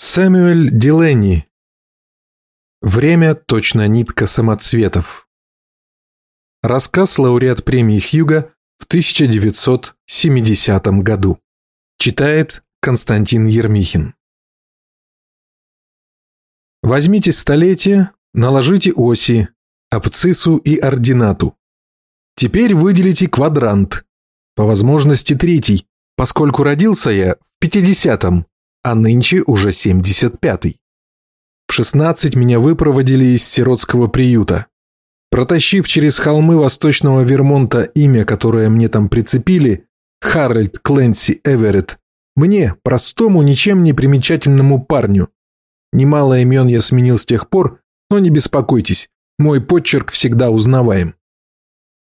Сэмюэль Дилени. Время точно нитка самоцветов. Рассказ лауреат премии Хьюга в 1970 году. Читает Константин Ермихин. Возьмите столетие, наложите оси, абцису и ординату. Теперь выделите квадрант, по возможности третий, поскольку родился я в 50-м, а нынче уже 75-й. В 16 меня выпроводили из сиротского приюта. Протащив через холмы восточного Вермонта имя, которое мне там прицепили, Харальд Кленси Эверетт, мне, простому, ничем не примечательному парню. Немало имен я сменил с тех пор, но не беспокойтесь, мой подчерк всегда узнаваем.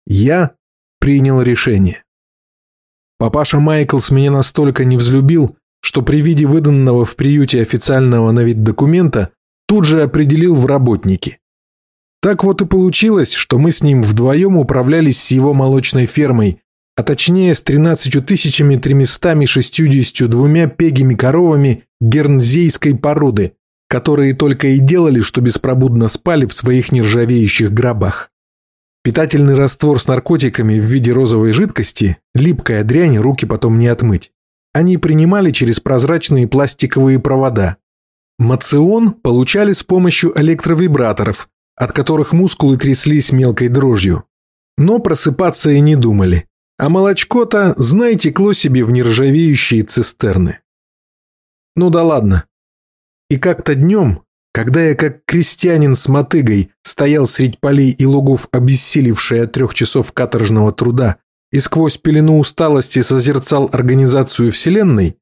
Я принял решение. Папаша Майклс меня настолько не взлюбил, что при виде выданного в приюте официального на вид документа тут же определил в работники. Так вот и получилось, что мы с ним вдвоем управлялись с его молочной фермой, а точнее с 13 тысячами 362 пегими коровами гернзейской породы, которые только и делали, что беспробудно спали в своих нержавеющих гробах. Питательный раствор с наркотиками в виде розовой жидкости, липкая дрянь, руки потом не отмыть они принимали через прозрачные пластиковые провода. Мацион получали с помощью электровибраторов, от которых мускулы тряслись мелкой дрожью. Но просыпаться и не думали. А молочко-то, знай, текло себе в нержавеющие цистерны. Ну да ладно. И как-то днем, когда я как крестьянин с мотыгой стоял средь полей и лугов, обессилевший от трех часов каторжного труда, и сквозь пелену усталости созерцал организацию Вселенной,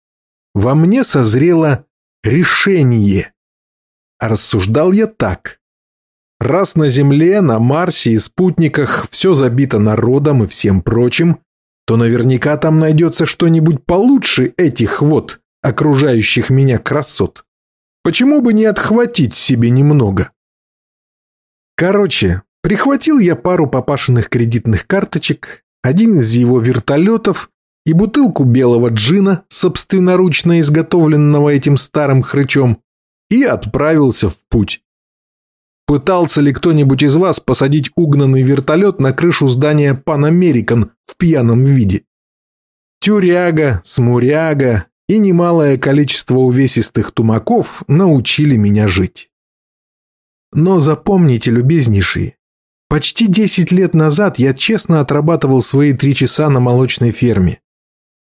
во мне созрело решение. А рассуждал я так. Раз на Земле, на Марсе и спутниках все забито народом и всем прочим, то наверняка там найдется что-нибудь получше этих вот окружающих меня красот. Почему бы не отхватить себе немного? Короче, прихватил я пару папашиных кредитных карточек, один из его вертолетов и бутылку белого джина, собственноручно изготовленного этим старым хрычом, и отправился в путь. Пытался ли кто-нибудь из вас посадить угнанный вертолет на крышу здания Pan American в пьяном виде? Тюряга, смуряга и немалое количество увесистых тумаков научили меня жить. Но запомните, любезнейшие, Почти 10 лет назад я честно отрабатывал свои три часа на молочной ферме.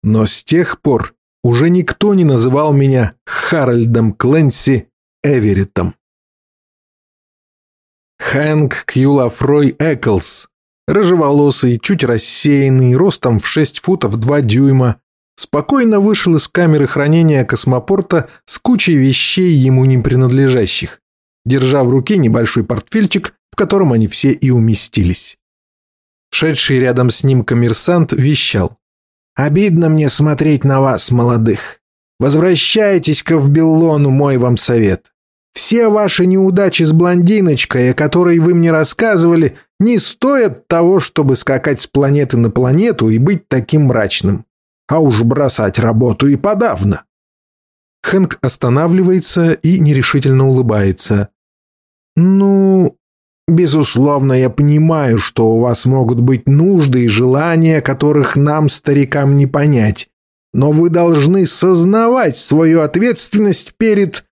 Но с тех пор уже никто не называл меня Харальдом Кленси Эвереттом. Хэнк Кьюлафрой Эклс, рыжеволосый, чуть рассеянный, ростом в 6 футов 2 дюйма, спокойно вышел из камеры хранения космопорта с кучей вещей ему не принадлежащих, держа в руке небольшой портфельчик в котором они все и уместились. Шедший рядом с ним коммерсант вещал. «Обидно мне смотреть на вас, молодых. Возвращайтесь-ка в Беллону, мой вам совет. Все ваши неудачи с блондиночкой, о которой вы мне рассказывали, не стоят того, чтобы скакать с планеты на планету и быть таким мрачным. А уж бросать работу и подавно». Хэнк останавливается и нерешительно улыбается. «Ну, Безусловно, я понимаю, что у вас могут быть нужды и желания, которых нам, старикам, не понять. Но вы должны сознавать свою ответственность перед...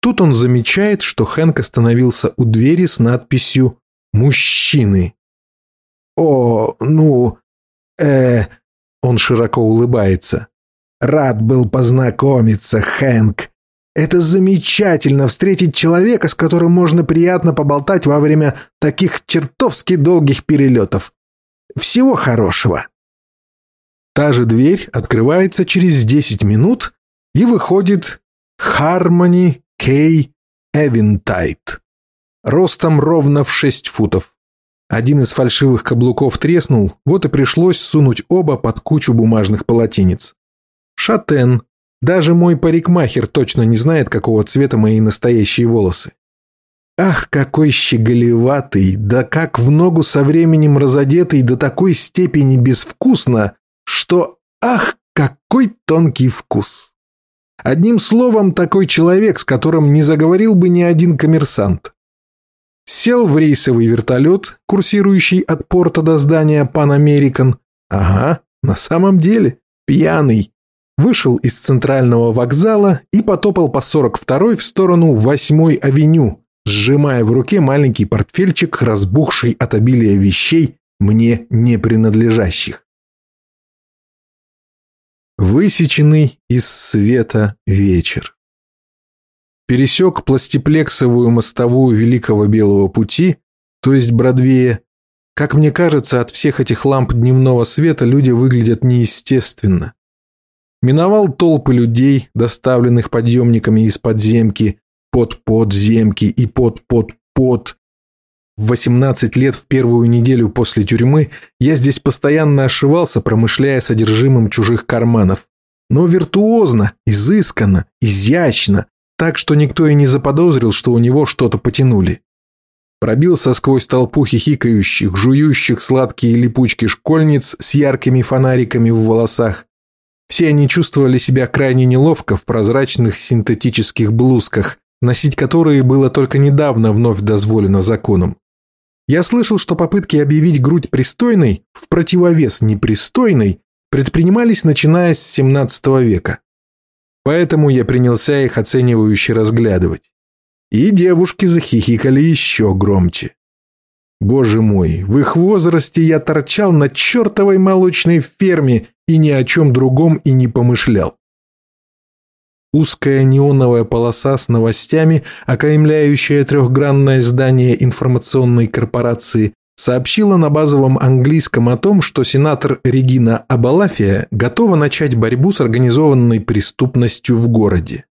Тут он замечает, что Хэнк остановился у двери с надписью «Мужчины». «О, ну... э...» Он широко улыбается. «Рад был познакомиться, Хэнк. Это замечательно встретить человека, с которым можно приятно поболтать во время таких чертовски долгих перелетов. Всего хорошего. Та же дверь открывается через 10 минут и выходит Хармони Кей Эвентайт. Ростом ровно в 6 футов. Один из фальшивых каблуков треснул, вот и пришлось сунуть оба под кучу бумажных полотенец. Шатен, даже мой парикмахер точно не знает, какого цвета мои настоящие волосы. Ах, какой щеголеватый, да как в ногу со временем разодетый до такой степени безвкусно, что ах, какой тонкий вкус. Одним словом, такой человек, с которым не заговорил бы ни один коммерсант. Сел в рейсовый вертолет, курсирующий от порта до здания Pan American. Ага, на самом деле, пьяный. Вышел из центрального вокзала и потопал по 42-й в сторону 8-й авеню, сжимая в руке маленький портфельчик, разбухший от обилия вещей, мне не принадлежащих. Высеченный из света вечер. Пересек пластиплексовую мостовую Великого Белого Пути, то есть Бродвея. Как мне кажется, от всех этих ламп дневного света люди выглядят неестественно. Миновал толпы людей, доставленных подъемниками из подземки, под подземки и под под под. В 18 лет в первую неделю после тюрьмы я здесь постоянно ошивался, промышляя содержимым чужих карманов. Но виртуозно, изысканно, изящно, так что никто и не заподозрил, что у него что-то потянули. Пробился сквозь толпу хихикающих, жующих сладкие липучки школьниц с яркими фонариками в волосах. Все они чувствовали себя крайне неловко в прозрачных синтетических блузках, носить которые было только недавно вновь дозволено законом. Я слышал, что попытки объявить грудь пристойной в противовес непристойной предпринимались начиная с 17 века. Поэтому я принялся их оценивающе разглядывать. И девушки захихикали еще громче. Боже мой, в их возрасте я торчал на чертовой молочной ферме и ни о чем другом и не помышлял. Узкая неоновая полоса с новостями, окаймляющая трехгранное здание информационной корпорации, сообщила на базовом английском о том, что сенатор Регина Абалафия готова начать борьбу с организованной преступностью в городе.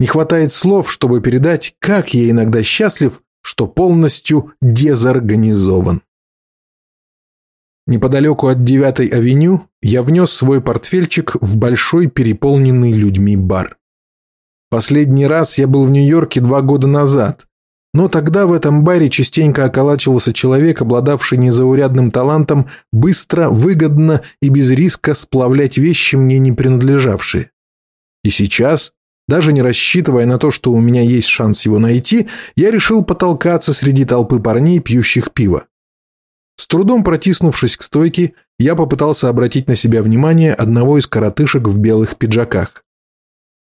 Не хватает слов, чтобы передать, как я иногда счастлив, что полностью дезорганизован. Неподалеку от 9-й авеню я внес свой портфельчик в большой переполненный людьми бар. Последний раз я был в Нью-Йорке два года назад, но тогда в этом баре частенько околачивался человек, обладавший незаурядным талантом быстро, выгодно и без риска сплавлять вещи, мне не принадлежавшие. И сейчас, даже не рассчитывая на то, что у меня есть шанс его найти, я решил потолкаться среди толпы парней, пьющих пиво. С трудом протиснувшись к стойке, я попытался обратить на себя внимание одного из коротышек в белых пиджаках.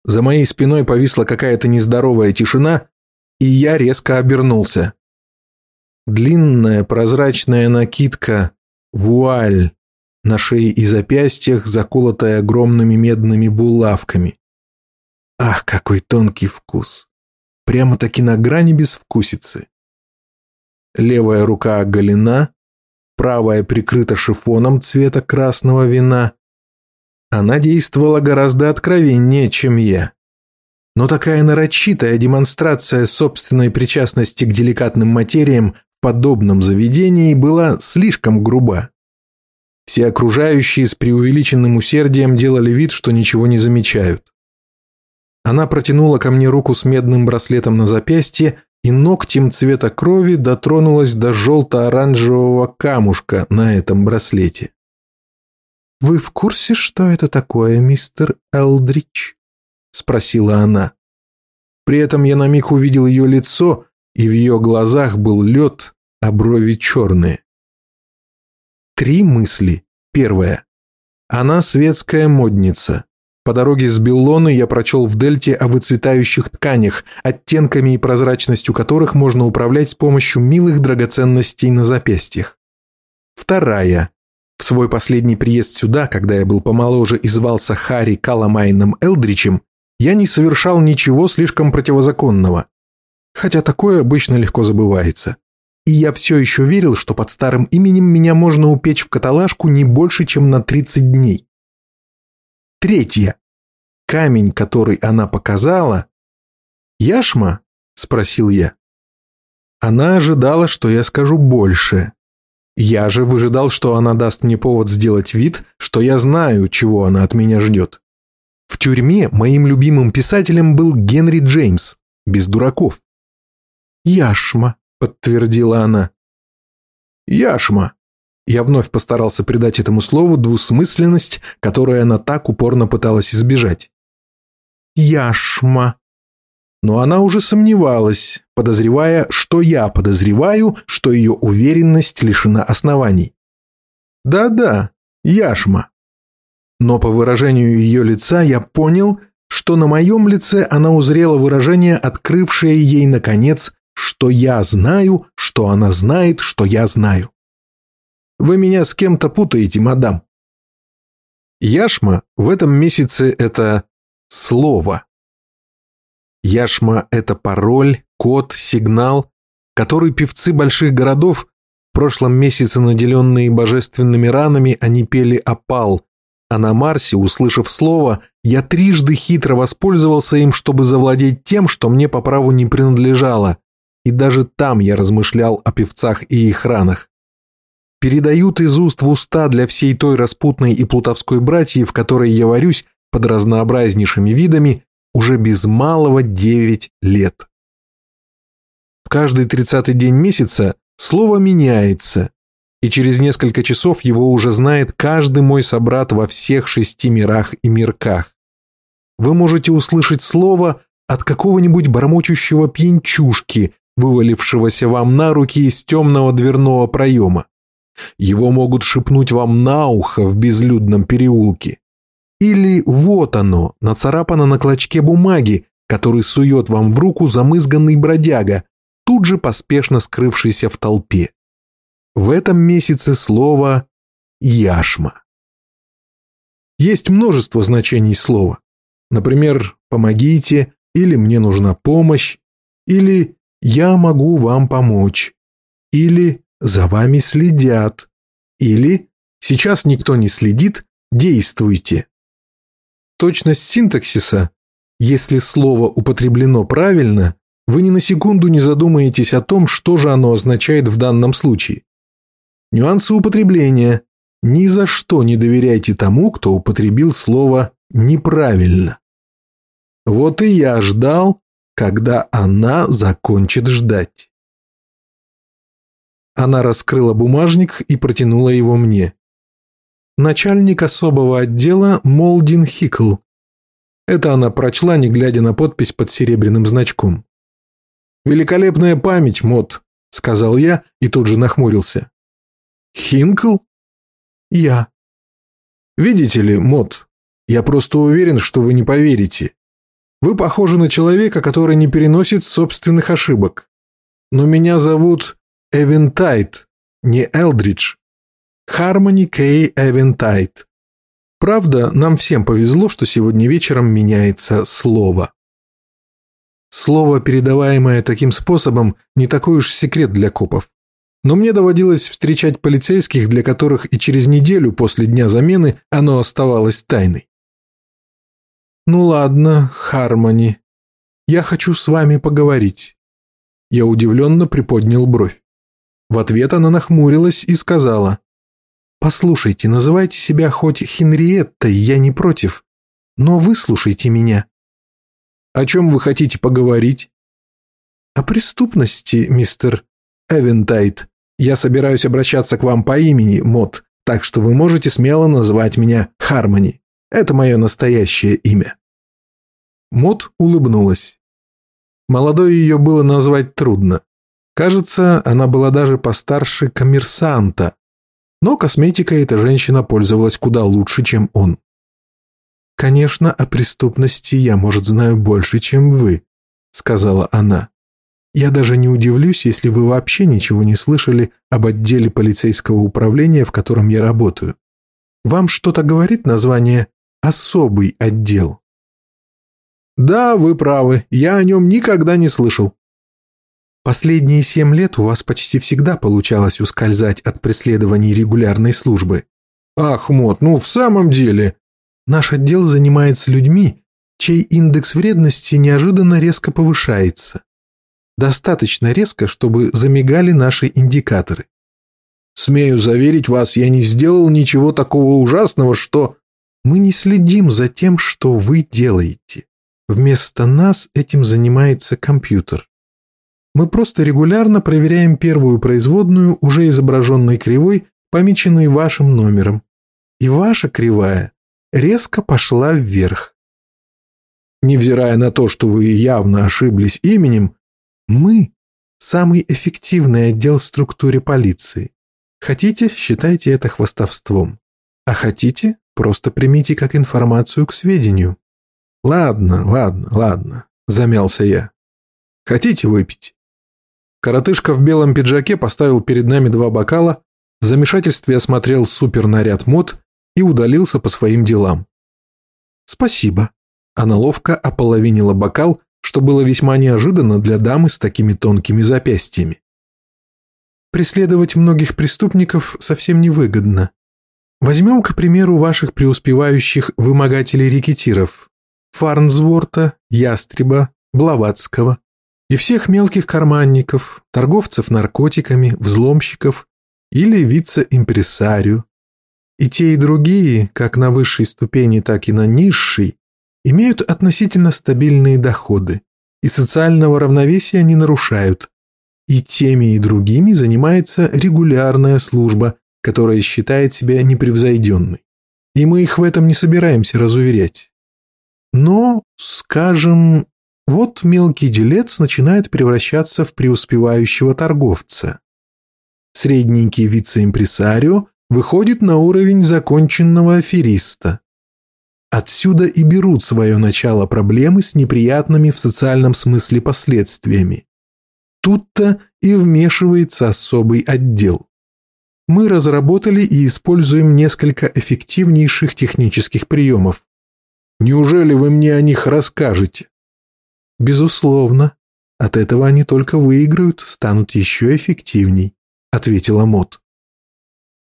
За моей спиной повисла какая-то нездоровая тишина, и я резко обернулся. Длинная прозрачная накидка, вуаль, на шее и запястьях, заколотая огромными медными булавками. Ах, какой тонкий вкус! Прямо-таки на грани безвкусицы. Левая рука оголена, правая прикрыта шифоном цвета красного вина. Она действовала гораздо откровеннее, чем я. Но такая нарочитая демонстрация собственной причастности к деликатным материям в подобном заведении была слишком груба. Все окружающие с преувеличенным усердием делали вид, что ничего не замечают. Она протянула ко мне руку с медным браслетом на запястье и ногтем цвета крови дотронулась до желто-оранжевого камушка на этом браслете. «Вы в курсе, что это такое, мистер Элдрич?» — спросила она. При этом я на миг увидел ее лицо, и в ее глазах был лед, а брови черные. Три мысли. Первая. Она светская модница. По дороге с Беллоны я прочел в Дельте о выцветающих тканях, оттенками и прозрачностью которых можно управлять с помощью милых драгоценностей на запястьях. Вторая. В свой последний приезд сюда, когда я был помоложе и звался Харри Каламайном Элдричем, я не совершал ничего слишком противозаконного. Хотя такое обычно легко забывается. И я все еще верил, что под старым именем меня можно упечь в каталажку не больше, чем на 30 дней. Третье. Камень, который она показала... «Яшма?» – спросил я. Она ожидала, что я скажу больше. Я же выжидал, что она даст мне повод сделать вид, что я знаю, чего она от меня ждет. В тюрьме моим любимым писателем был Генри Джеймс, без дураков. «Яшма», — подтвердила она. «Яшма», я вновь постарался придать этому слову двусмысленность, которую она так упорно пыталась избежать. яшма. Но она уже сомневалась, подозревая, что я подозреваю, что ее уверенность лишена оснований. Да-да, яшма. Но по выражению ее лица я понял, что на моем лице она узрела выражение, открывшее ей, наконец, что я знаю, что она знает, что я знаю. Вы меня с кем-то путаете, мадам. Яшма в этом месяце это слово. Яшма – это пароль, код, сигнал, который певцы больших городов, в прошлом месяце наделенные божественными ранами, они пели опал, а на Марсе, услышав слово, я трижды хитро воспользовался им, чтобы завладеть тем, что мне по праву не принадлежало, и даже там я размышлял о певцах и их ранах. Передают из уст в уста для всей той распутной и плутовской братьи, в которой я варюсь под разнообразнейшими видами, уже без малого девять лет. В каждый тридцатый день месяца слово меняется, и через несколько часов его уже знает каждый мой собрат во всех шести мирах и мирках. Вы можете услышать слово от какого-нибудь бормочущего пьянчушки, вывалившегося вам на руки из темного дверного проема. Его могут шепнуть вам на ухо в безлюдном переулке. Или вот оно, нацарапано на клочке бумаги, который сует вам в руку замызганный бродяга, тут же поспешно скрывшийся в толпе. В этом месяце слово «яшма». Есть множество значений слова. Например, «помогите» или «мне нужна помощь» или «я могу вам помочь» или «за вами следят» или «сейчас никто не следит, действуйте». Точность синтаксиса, если слово употреблено правильно, вы ни на секунду не задумаетесь о том, что же оно означает в данном случае. Нюансы употребления. Ни за что не доверяйте тому, кто употребил слово неправильно. Вот и я ждал, когда она закончит ждать. Она раскрыла бумажник и протянула его мне начальник особого отдела Молдин Хикл. Это она прочла, не глядя на подпись под серебряным значком. «Великолепная память, Мот», — сказал я и тут же нахмурился. «Хинкл?» «Я». «Видите ли, Мот, я просто уверен, что вы не поверите. Вы похожи на человека, который не переносит собственных ошибок. Но меня зовут Эвентайт, не Элдридж. Хармони Кей Эвентайт. Правда, нам всем повезло, что сегодня вечером меняется слово. Слово, передаваемое таким способом, не такой уж секрет для копов. Но мне доводилось встречать полицейских, для которых и через неделю после дня замены оно оставалось тайной. «Ну ладно, Хармони, я хочу с вами поговорить». Я удивленно приподнял бровь. В ответ она нахмурилась и сказала, Послушайте, называйте себя хоть Хенриеттой, я не против. Но выслушайте меня. О чем вы хотите поговорить? О преступности, мистер Эвентайт. Я собираюсь обращаться к вам по имени, Мот, так что вы можете смело называть меня Хармони. Это мое настоящее имя. Мот улыбнулась. Молодой ее было назвать трудно. Кажется, она была даже постарше коммерсанта, но косметикой эта женщина пользовалась куда лучше, чем он. «Конечно, о преступности я, может, знаю больше, чем вы», — сказала она. «Я даже не удивлюсь, если вы вообще ничего не слышали об отделе полицейского управления, в котором я работаю. Вам что-то говорит название «особый отдел»?» «Да, вы правы, я о нем никогда не слышал», Последние семь лет у вас почти всегда получалось ускользать от преследований регулярной службы. Ах, Мот, ну в самом деле. Наш отдел занимается людьми, чей индекс вредности неожиданно резко повышается. Достаточно резко, чтобы замигали наши индикаторы. Смею заверить вас, я не сделал ничего такого ужасного, что... Мы не следим за тем, что вы делаете. Вместо нас этим занимается компьютер. Мы просто регулярно проверяем первую производную, уже изображенной кривой, помеченной вашим номером. И ваша кривая резко пошла вверх. невзирая на то, что вы явно ошиблись именем, мы – самый эффективный отдел в структуре полиции. Хотите, считайте это хвастовством. А хотите, просто примите как информацию к сведению. Ладно, ладно, ладно, замялся я. Хотите выпить? Коротышка в белом пиджаке поставил перед нами два бокала, в замешательстве осмотрел супернаряд мод и удалился по своим делам. «Спасибо». Она ловко ополовинила бокал, что было весьма неожиданно для дамы с такими тонкими запястьями. Преследовать многих преступников совсем невыгодно. Возьмем, к примеру, ваших преуспевающих вымогателей-рекетиров Фарнсворта, Ястреба, Блаватского и всех мелких карманников, торговцев наркотиками, взломщиков или вице-импресарию. И те, и другие, как на высшей ступени, так и на низшей, имеют относительно стабильные доходы и социального равновесия не нарушают. И теми, и другими занимается регулярная служба, которая считает себя непревзойденной. И мы их в этом не собираемся разуверять. Но, скажем, вот мелкий делец начинает превращаться в преуспевающего торговца. Средненький вице-импресарио выходит на уровень законченного афериста. Отсюда и берут свое начало проблемы с неприятными в социальном смысле последствиями. Тут-то и вмешивается особый отдел. Мы разработали и используем несколько эффективнейших технических приемов. Неужели вы мне о них расскажете? Безусловно. От этого они только выиграют, станут еще эффективней, ответила Мот.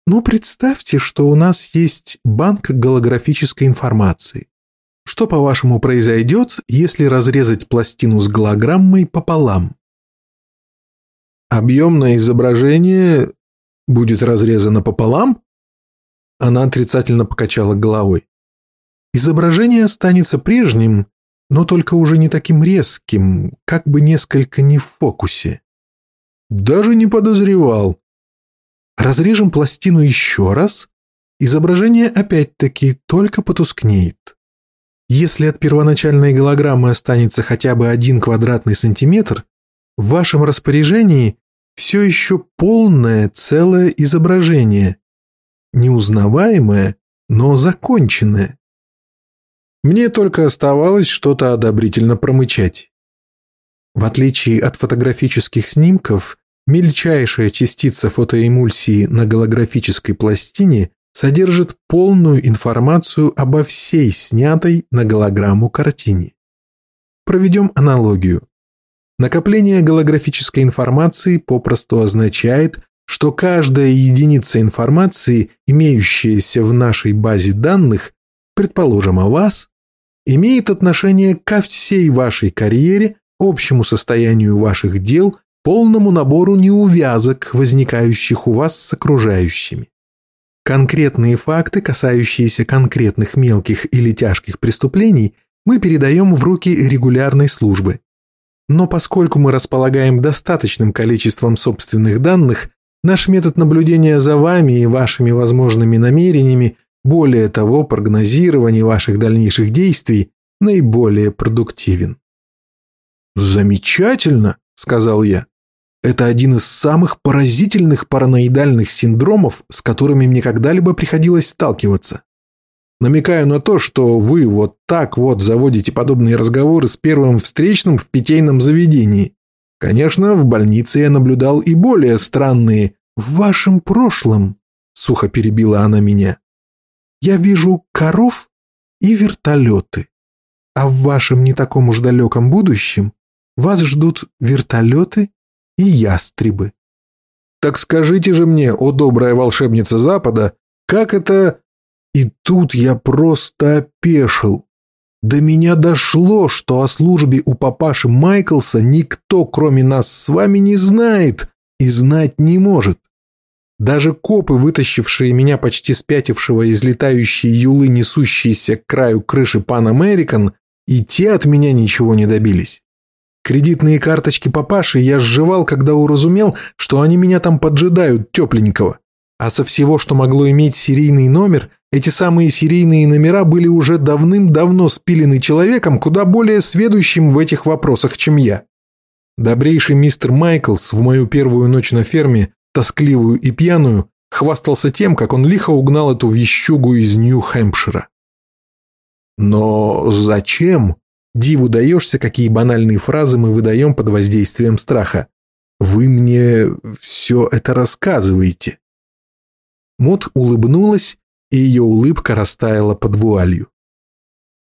Ну, представьте, что у нас есть банк голографической информации. Что, по-вашему, произойдет, если разрезать пластину с голограммой пополам? Объемное изображение будет разрезано пополам? Она отрицательно покачала головой. Изображение останется прежним, но только уже не таким резким, как бы несколько не в фокусе. Даже не подозревал. Разрежем пластину еще раз, изображение опять-таки только потускнеет. Если от первоначальной голограммы останется хотя бы один квадратный сантиметр, в вашем распоряжении все еще полное целое изображение, неузнаваемое, но законченное. Мне только оставалось что-то одобрительно промычать. В отличие от фотографических снимков, Мельчайшая частица фотоэмульсии на голографической пластине содержит полную информацию обо всей снятой на голограмму картине. Проведем аналогию. Накопление голографической информации попросту означает, что каждая единица информации, имеющаяся в нашей базе данных, предположим о вас, имеет отношение ко всей вашей карьере, общему состоянию ваших дел полному набору неувязок, возникающих у вас с окружающими. Конкретные факты, касающиеся конкретных мелких или тяжких преступлений, мы передаем в руки регулярной службы. Но поскольку мы располагаем достаточным количеством собственных данных, наш метод наблюдения за вами и вашими возможными намерениями, более того, прогнозирование ваших дальнейших действий, наиболее продуктивен. «Замечательно!» – сказал я. Это один из самых поразительных параноидальных синдромов, с которыми мне когда-либо приходилось сталкиваться. Намекаю на то, что вы вот так вот заводите подобные разговоры с первым встречным в питейном заведении. Конечно, в больнице я наблюдал и более странные «в вашем прошлом», — сухо перебила она меня. «Я вижу коров и вертолеты, а в вашем не таком уж далеком будущем вас ждут вертолеты и ястребы. Так скажите же мне, о добрая волшебница Запада, как это... И тут я просто опешил. До меня дошло, что о службе у папаши Майклса никто, кроме нас с вами, не знает и знать не может. Даже копы, вытащившие меня почти спятившего из летающей юлы, несущиеся к краю крыши Пан Американ, и те от меня ничего не добились. Кредитные карточки папаши я сживал, когда уразумел, что они меня там поджидают тепленького. А со всего, что могло иметь серийный номер, Эти самые серийные номера были уже давным-давно спилены человеком, куда более сведущим в этих вопросах, чем я. Добрейший мистер Майклс в мою первую ночь на ферме, тоскливую и пьяную, хвастался тем, как он лихо угнал эту вещугу из Нью-Хэмпшира. Но зачем? Диву даешься, какие банальные фразы мы выдаем под воздействием страха. Вы мне все это рассказываете. Мот улыбнулась, и ее улыбка растаяла под вуалью.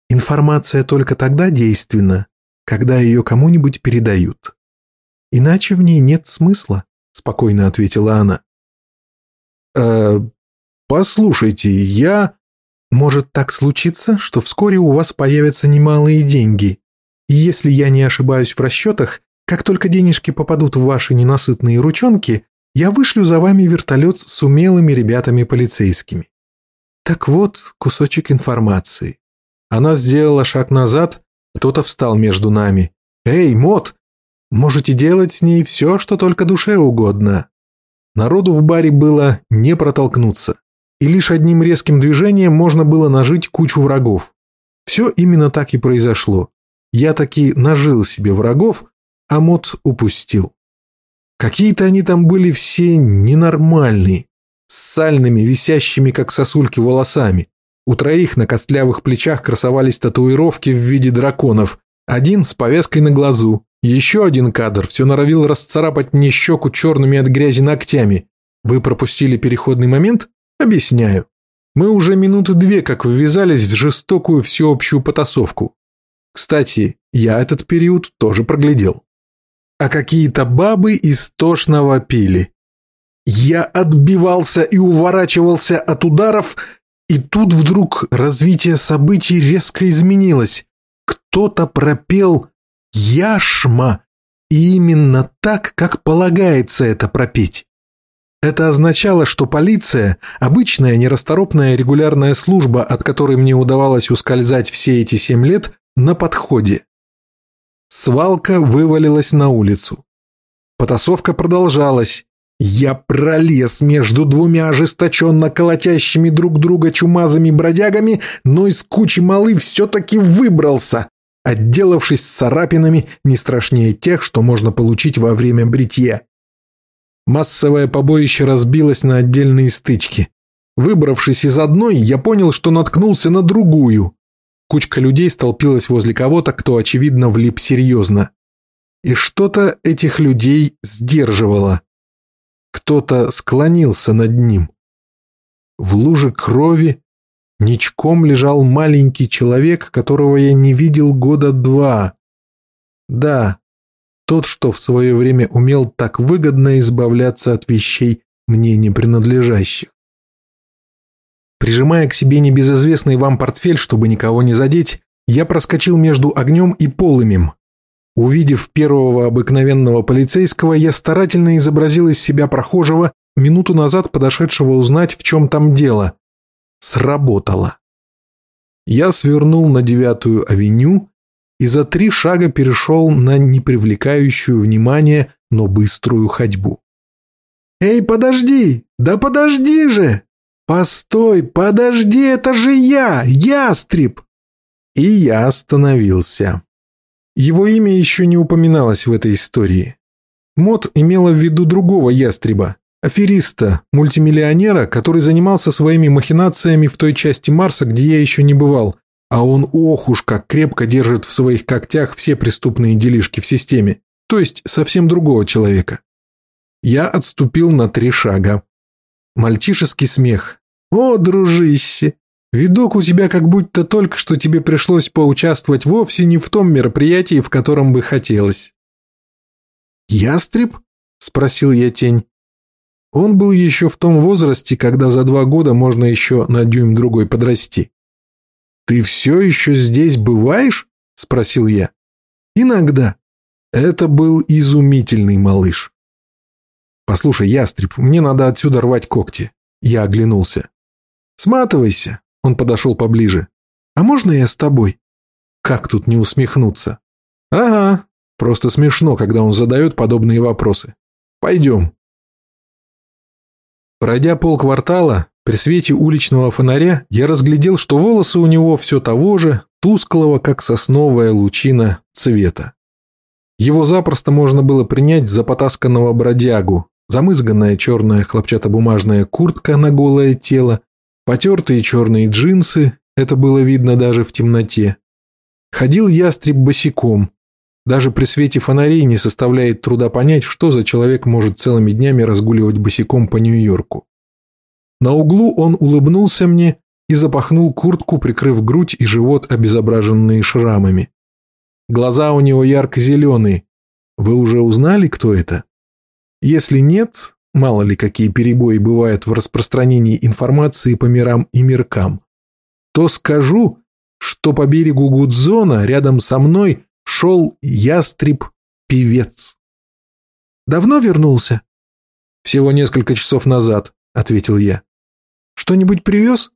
Информация только тогда действенна, когда ее кому-нибудь передают. Иначе в ней нет смысла, спокойно ответила она. «Э, послушайте, я... Может так случиться, что вскоре у вас появятся немалые деньги. Если я не ошибаюсь в расчетах, как только денежки попадут в ваши ненасытные ручонки, я вышлю за вами вертолет с умелыми ребятами-полицейскими. Так вот, кусочек информации. Она сделала шаг назад, кто-то встал между нами. «Эй, Мот, можете делать с ней все, что только душе угодно». Народу в баре было не протолкнуться, и лишь одним резким движением можно было нажить кучу врагов. Все именно так и произошло. Я таки нажил себе врагов, а Мот упустил. Какие-то они там были все ненормальные, с сальными, висящими как сосульки волосами. У троих на костлявых плечах красовались татуировки в виде драконов, один с повязкой на глазу, еще один кадр все норовил расцарапать мне щеку черными от грязи ногтями. Вы пропустили переходный момент? Объясняю. Мы уже минуты две как ввязались в жестокую всеобщую потасовку. Кстати, я этот период тоже проглядел. А какие-то бабы истошно вопили. Я отбивался и уворачивался от ударов, и тут вдруг развитие событий резко изменилось. Кто-то пропел Яшма. И именно так, как полагается это пропеть. Это означало, что полиция, обычная нерасторопная регулярная служба, от которой мне удавалось ускользать все эти семь лет, на подходе. Свалка вывалилась на улицу. Потасовка продолжалась. Я пролез между двумя ожесточенно колотящими друг друга чумазыми бродягами, но из кучи малы все-таки выбрался отделавшись царапинами не страшнее тех, что можно получить во время бритья. Массовое побоище разбилось на отдельные стычки. Выбравшись из одной, я понял, что наткнулся на другую. Кучка людей столпилась возле кого-то, кто, очевидно, влип серьезно. И что-то этих людей сдерживало. Кто-то склонился над ним. В луже крови Ничком лежал маленький человек, которого я не видел года два. Да, тот, что в свое время умел так выгодно избавляться от вещей мне не принадлежащих. Прижимая к себе небезызвестный вам портфель, чтобы никого не задеть, я проскочил между огнем и полымем. Увидев первого обыкновенного полицейского, я старательно изобразил из себя прохожего, минуту назад подошедшего узнать, в чем там дело сработало. Я свернул на девятую авеню и за три шага перешел на непривлекающую внимание, но быструю ходьбу. «Эй, подожди! Да подожди же! Постой, подожди, это же я, Ястреб!» И я остановился. Его имя еще не упоминалось в этой истории. Мод имела в виду другого ястреба, Афериста, мультимиллионера, который занимался своими махинациями в той части Марса, где я еще не бывал, а он ох уж как крепко держит в своих когтях все преступные делишки в системе, то есть совсем другого человека. Я отступил на три шага. Мальчишеский смех. «О, дружище! Видок у тебя как будто только что тебе пришлось поучаствовать вовсе не в том мероприятии, в котором бы хотелось». «Ястреб?» – спросил я тень. Он был еще в том возрасте, когда за два года можно еще на дюйм другой подрасти. «Ты все еще здесь бываешь?» – спросил я. «Иногда». Это был изумительный малыш. «Послушай, ястреб, мне надо отсюда рвать когти». Я оглянулся. «Сматывайся», – он подошел поближе. «А можно я с тобой?» Как тут не усмехнуться? «Ага, просто смешно, когда он задает подобные вопросы. Пойдем». Пройдя полквартала, При свете уличного фонаря я разглядел, что волосы у него все того же, тусклого, как сосновая лучина, цвета. Его запросто можно было принять за потасканного бродягу, замызганная черная хлопчатобумажная куртка на голое тело, потертые черные джинсы, это было видно даже в темноте. Ходил ястреб босиком. Даже при свете фонарей не составляет труда понять, что за человек может целыми днями разгуливать босиком по Нью-Йорку. На углу он улыбнулся мне и запахнул куртку, прикрыв грудь и живот, обезображенные шрамами. Глаза у него ярко-зеленые. Вы уже узнали, кто это? Если нет, мало ли какие перебои бывают в распространении информации по мирам и миркам, то скажу, что по берегу Гудзона рядом со мной шел ястреб-певец. «Давно вернулся?» «Всего несколько часов назад», — ответил я. «Что-нибудь привез?»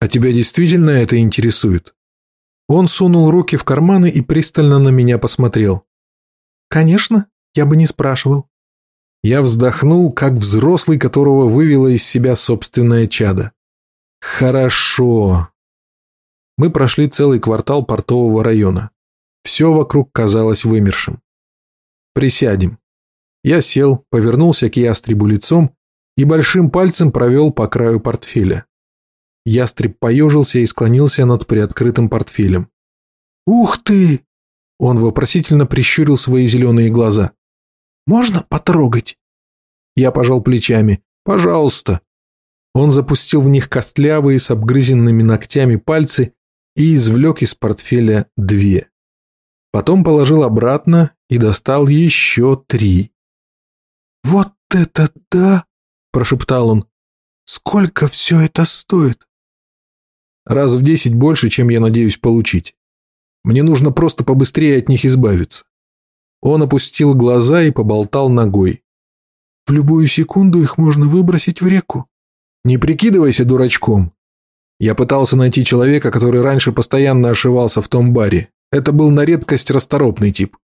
«А тебя действительно это интересует?» Он сунул руки в карманы и пристально на меня посмотрел. «Конечно, я бы не спрашивал». Я вздохнул, как взрослый, которого вывело из себя собственное чадо. «Хорошо». Мы прошли целый квартал портового района. Все вокруг казалось вымершим. «Присядем». Я сел, повернулся к ястребу лицом и большим пальцем провел по краю портфеля. Ястреб поежился и склонился над приоткрытым портфелем. «Ух ты!» Он вопросительно прищурил свои зеленые глаза. «Можно потрогать?» Я пожал плечами. «Пожалуйста». Он запустил в них костлявые с обгрызенными ногтями пальцы и извлек из портфеля две. Потом положил обратно и достал еще три. «Вот это да!» – прошептал он. «Сколько все это стоит?» «Раз в десять больше, чем я надеюсь получить. Мне нужно просто побыстрее от них избавиться». Он опустил глаза и поболтал ногой. «В любую секунду их можно выбросить в реку». «Не прикидывайся дурачком. Я пытался найти человека, который раньше постоянно ошивался в том баре. Это был на редкость расторопный тип.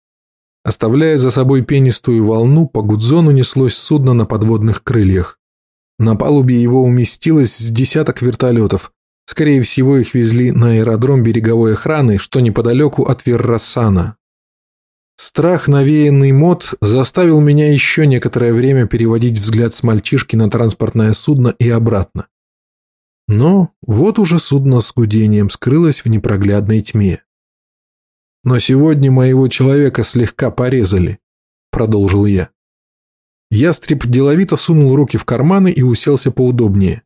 Оставляя за собой пенистую волну, по Гудзону неслось судно на подводных крыльях. На палубе его уместилось с десяток вертолетов. Скорее всего, их везли на аэродром береговой охраны, что неподалеку от Веррасана. Страх, навеянный мод, заставил меня еще некоторое время переводить взгляд с мальчишки на транспортное судно и обратно. Но вот уже судно с гудением скрылось в непроглядной тьме. «Но сегодня моего человека слегка порезали», — продолжил я. Ястреб деловито сунул руки в карманы и уселся поудобнее.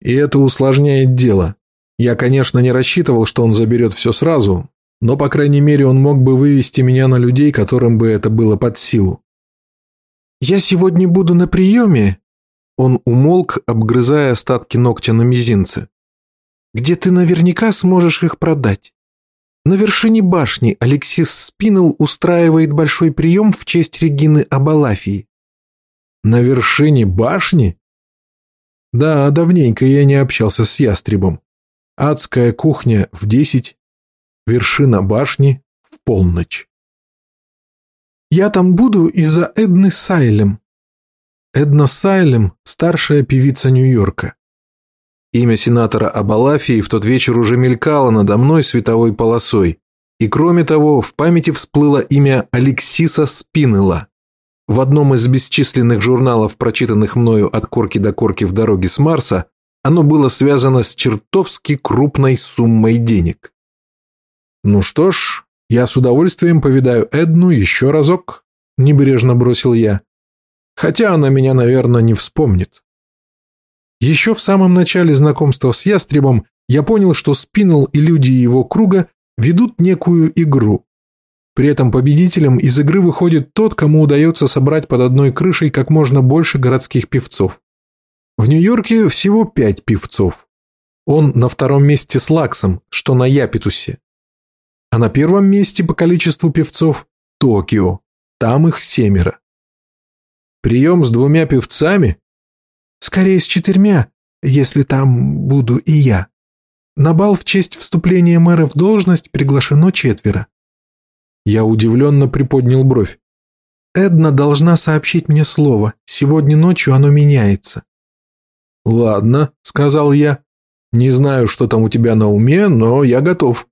И это усложняет дело. Я, конечно, не рассчитывал, что он заберет все сразу, но, по крайней мере, он мог бы вывести меня на людей, которым бы это было под силу. «Я сегодня буду на приеме», он умолк, обгрызая остатки ногтя на мизинце. «Где ты наверняка сможешь их продать?» На вершине башни Алексис Спинел устраивает большой прием в честь Регины Абалафии. На вершине башни? Да, давненько я не общался с ястребом. Адская кухня в десять, вершина башни в полночь. Я там буду из-за Эдны Сайлем. Эдна Сайлем – старшая певица Нью-Йорка. Имя сенатора Абалафии в тот вечер уже мелькало надо мной световой полосой. И кроме того, в памяти всплыло имя Алексиса Спинела. В одном из бесчисленных журналов, прочитанных мною от корки до корки в дороге с Марса, оно было связано с чертовски крупной суммой денег. Ну что ж, я с удовольствием повидаю Эдну еще разок, небрежно бросил я. Хотя она меня, наверное, не вспомнит. Еще в самом начале знакомства с ястребом я понял, что Спиннел и люди его круга ведут некую игру. При этом победителем из игры выходит тот, кому удается собрать под одной крышей как можно больше городских певцов. В Нью-Йорке всего пять певцов. Он на втором месте с Лаксом, что на Япитусе. А на первом месте по количеству певцов – Токио. Там их семеро. Прием с двумя певцами? Скорее с четырьмя, если там буду и я. На бал в честь вступления мэра в должность приглашено четверо. Я удивленно приподнял бровь. Эдна должна сообщить мне слово. Сегодня ночью оно меняется. «Ладно», — сказал я. «Не знаю, что там у тебя на уме, но я готов».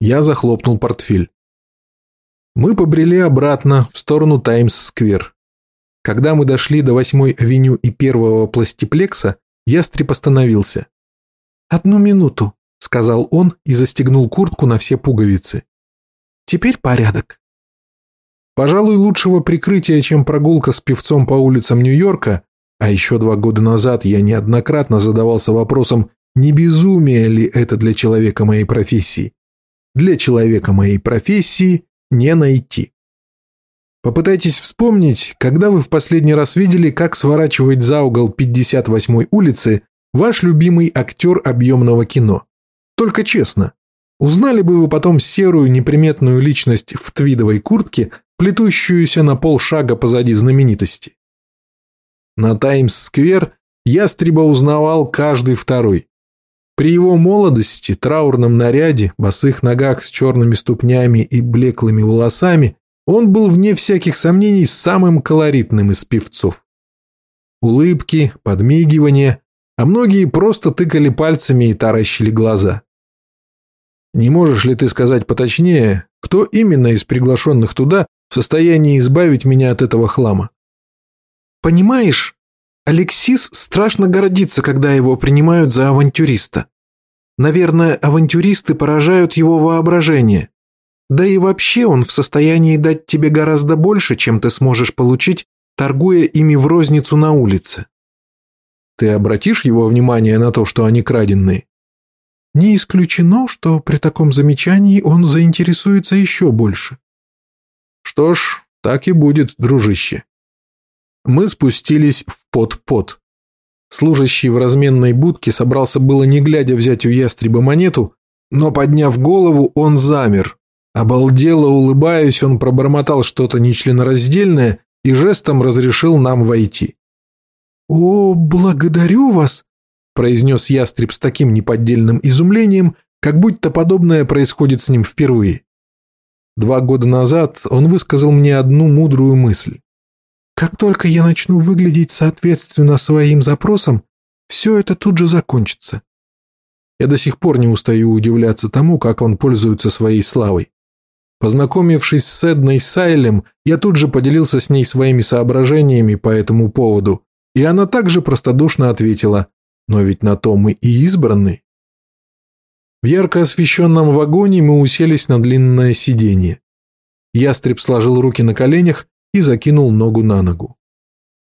Я захлопнул портфель. Мы побрели обратно в сторону Таймс-сквер. Когда мы дошли до восьмой авеню и первого пластиплекса, ястреб остановился. «Одну минуту», — сказал он и застегнул куртку на все пуговицы. «Теперь порядок». Пожалуй, лучшего прикрытия, чем прогулка с певцом по улицам Нью-Йорка, а еще два года назад я неоднократно задавался вопросом, не безумие ли это для человека моей профессии. Для человека моей профессии не найти. Попытайтесь вспомнить, когда вы в последний раз видели, как сворачивает за угол 58-й улицы ваш любимый актер объемного кино. Только честно, узнали бы вы потом серую неприметную личность в твидовой куртке, плетущуюся на полшага позади знаменитости. На Таймс-сквер ястреба узнавал каждый второй. При его молодости, траурном наряде, босых ногах с черными ступнями и блеклыми волосами он был, вне всяких сомнений, самым колоритным из певцов. Улыбки, подмигивания, а многие просто тыкали пальцами и таращили глаза. Не можешь ли ты сказать поточнее, кто именно из приглашенных туда в состоянии избавить меня от этого хлама? Понимаешь, Алексис страшно гордится, когда его принимают за авантюриста. Наверное, авантюристы поражают его воображение. Да и вообще он в состоянии дать тебе гораздо больше, чем ты сможешь получить, торгуя ими в розницу на улице. Ты обратишь его внимание на то, что они краденные? Не исключено, что при таком замечании он заинтересуется еще больше. Что ж, так и будет, дружище. Мы спустились в под-под. Служащий в разменной будке собрался было не глядя взять у ястреба монету, но, подняв голову, он замер, Обалдело улыбаясь, он пробормотал что-то нечленораздельное и жестом разрешил нам войти. «О, благодарю вас!» – произнес ястреб с таким неподдельным изумлением, как будто подобное происходит с ним впервые. Два года назад он высказал мне одну мудрую мысль. «Как только я начну выглядеть соответственно своим запросам, все это тут же закончится». Я до сих пор не устаю удивляться тому, как он пользуется своей славой. Познакомившись с Эдной Сайлем, я тут же поделился с ней своими соображениями по этому поводу, и она также простодушно ответила, «Но ведь на то мы и избраны». В ярко освещенном вагоне мы уселись на длинное сиденье. Ястреб сложил руки на коленях и закинул ногу на ногу.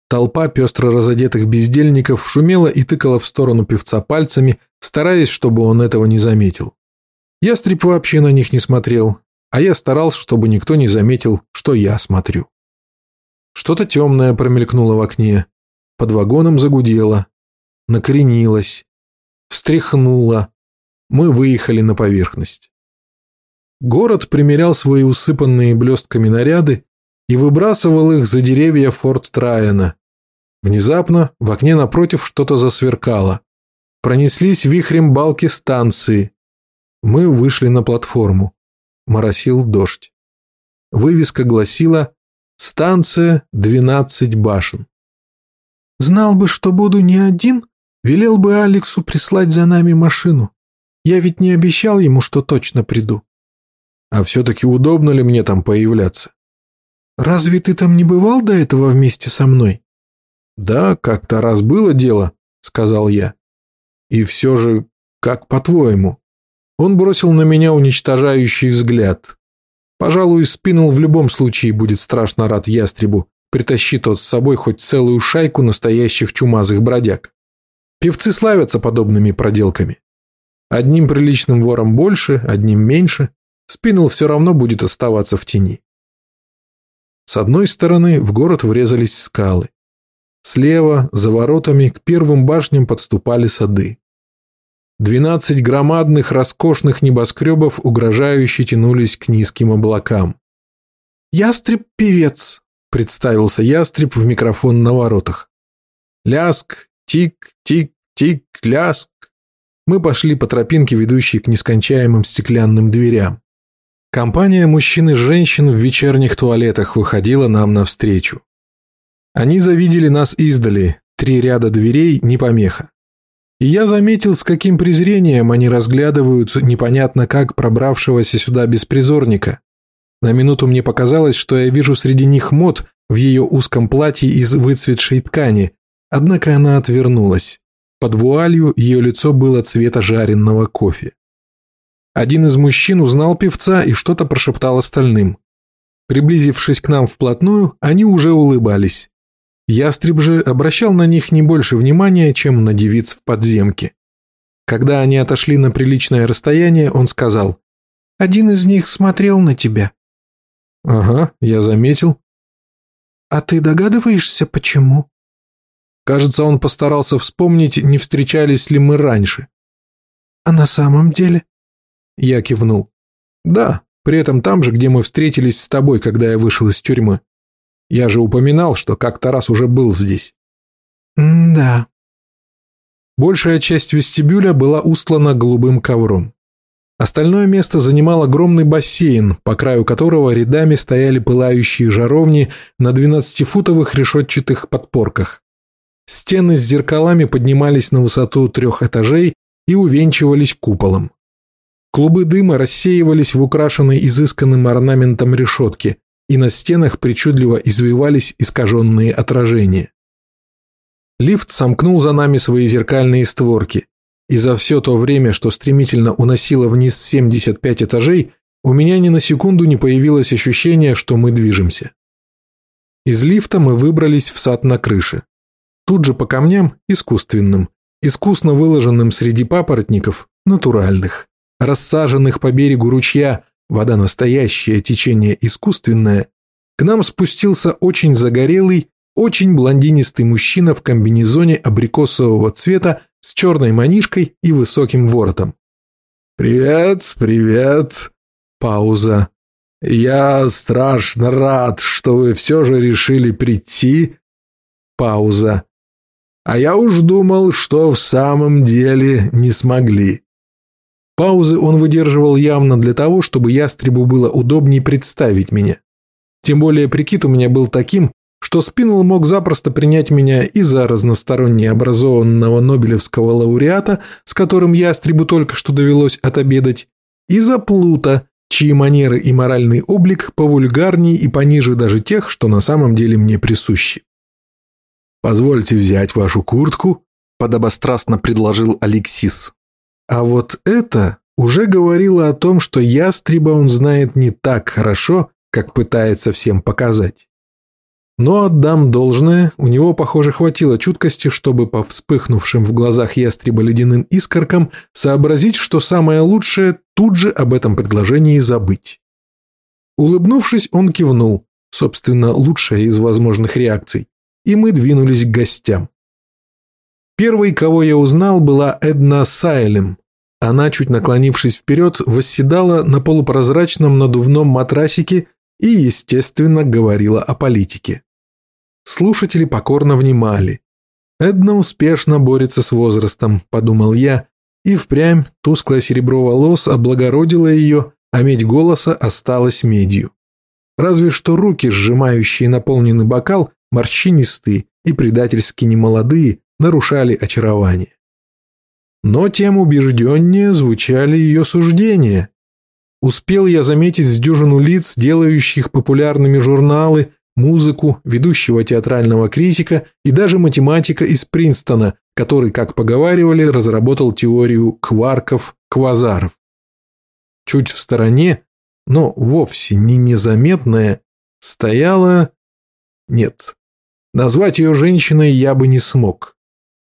Толпа пестро разодетых бездельников шумела и тыкала в сторону певца пальцами, стараясь, чтобы он этого не заметил. Ястреб вообще на них не смотрел, а я старался, чтобы никто не заметил, что я смотрю. Что-то темное промелькнуло в окне, под вагоном загудело, накренилось, встряхнуло. Мы выехали на поверхность. Город примерял свои усыпанные блестками наряды и выбрасывал их за деревья форт Трайана. Внезапно в окне напротив что-то засверкало. Пронеслись вихрем балки станции. Мы вышли на платформу моросил дождь. Вывеска гласила «Станция 12 башен». «Знал бы, что буду не один, велел бы Алексу прислать за нами машину. Я ведь не обещал ему, что точно приду». «А все-таки удобно ли мне там появляться?» «Разве ты там не бывал до этого вместе со мной?» «Да, как-то раз было дело», — сказал я. «И все же, как по-твоему?» Он бросил на меня уничтожающий взгляд. Пожалуй, Спиннел в любом случае будет страшно рад ястребу, притащи тот с собой хоть целую шайку настоящих чумазых бродяг. Певцы славятся подобными проделками. Одним приличным вором больше, одним меньше, Спиннел все равно будет оставаться в тени. С одной стороны в город врезались скалы. Слева, за воротами, к первым башням подступали сады. Двенадцать громадных роскошных небоскребов угрожающе тянулись к низким облакам. «Ястреб-певец», — представился ястреб в микрофон на воротах. Ляск, тик, тик, тик, ляск. Мы пошли по тропинке, ведущей к нескончаемым стеклянным дверям. Компания мужчин и женщин в вечерних туалетах выходила нам навстречу. Они завидели нас издали, Три ряда дверей не помеха. И я заметил, с каким презрением они разглядывают непонятно как пробравшегося сюда беспризорника. На минуту мне показалось, что я вижу среди них мод в ее узком платье из выцветшей ткани, однако она отвернулась. Под вуалью ее лицо было цвета жареного кофе. Один из мужчин узнал певца и что-то прошептал остальным. Приблизившись к нам вплотную, они уже улыбались. Ястреб же обращал на них не больше внимания, чем на девиц в подземке. Когда они отошли на приличное расстояние, он сказал, «Один из них смотрел на тебя». «Ага, я заметил». «А ты догадываешься, почему?» Кажется, он постарался вспомнить, не встречались ли мы раньше. «А на самом деле?» Я кивнул. «Да, при этом там же, где мы встретились с тобой, когда я вышел из тюрьмы. Я же упоминал, что как-то раз уже был здесь. да. Большая часть вестибюля была устлана голубым ковром. Остальное место занимал огромный бассейн, по краю которого рядами стояли пылающие жаровни на 12-футовых решетчатых подпорках. Стены с зеркалами поднимались на высоту трех этажей и увенчивались куполом. Клубы дыма рассеивались в украшенной изысканным орнаментом решетке, и на стенах причудливо извивались искаженные отражения. Лифт сомкнул за нами свои зеркальные створки, и за все то время, что стремительно уносило вниз 75 этажей, у меня ни на секунду не появилось ощущение, что мы движемся. Из лифта мы выбрались в сад на крыше. Тут же по камням искусственным, искусно выложенным среди папоротников, натуральных, рассаженных по берегу ручья, вода настоящая, течение искусственное, к нам спустился очень загорелый, очень блондинистый мужчина в комбинезоне абрикосового цвета с черной манишкой и высоким воротом. «Привет, привет!» Пауза. «Я страшно рад, что вы все же решили прийти». Пауза. «А я уж думал, что в самом деле не смогли». Паузы он выдерживал явно для того, чтобы ястребу было удобнее представить меня. Тем более прикид у меня был таким, что Спиннелл мог запросто принять меня и за разносторонне образованного нобелевского лауреата, с которым ястребу только что довелось отобедать, и за плута, чьи манеры и моральный облик повульгарнее и пониже даже тех, что на самом деле мне присущи. «Позвольте взять вашу куртку», – подобострастно предложил Алексис. А вот это уже говорило о том, что ястреба он знает не так хорошо, как пытается всем показать. Но отдам должное, у него, похоже, хватило чуткости, чтобы по вспыхнувшим в глазах ястреба ледяным искоркам сообразить, что самое лучшее тут же об этом предложении забыть. Улыбнувшись, он кивнул, собственно, лучшая из возможных реакций, и мы двинулись к гостям. Первой, кого я узнал, была Эдна Сайлем. Она, чуть наклонившись вперед, восседала на полупрозрачном надувном матрасике и, естественно, говорила о политике. Слушатели покорно внимали. Эдна успешно борется с возрастом, подумал я, и впрямь тусклое серебро волос облагородило ее, а медь голоса осталась медью. Разве что руки, сжимающие наполненный бокал, морщинистые и предательски немолодые, нарушали очарование. Но тем убежденнее звучали ее суждения. Успел я заметить с дюжину лиц, делающих популярными журналы, музыку, ведущего театрального критика и даже математика из Принстона, который, как поговаривали, разработал теорию кварков-квазаров. Чуть в стороне, но вовсе не незаметная, стояла... Нет, назвать ее женщиной я бы не смог.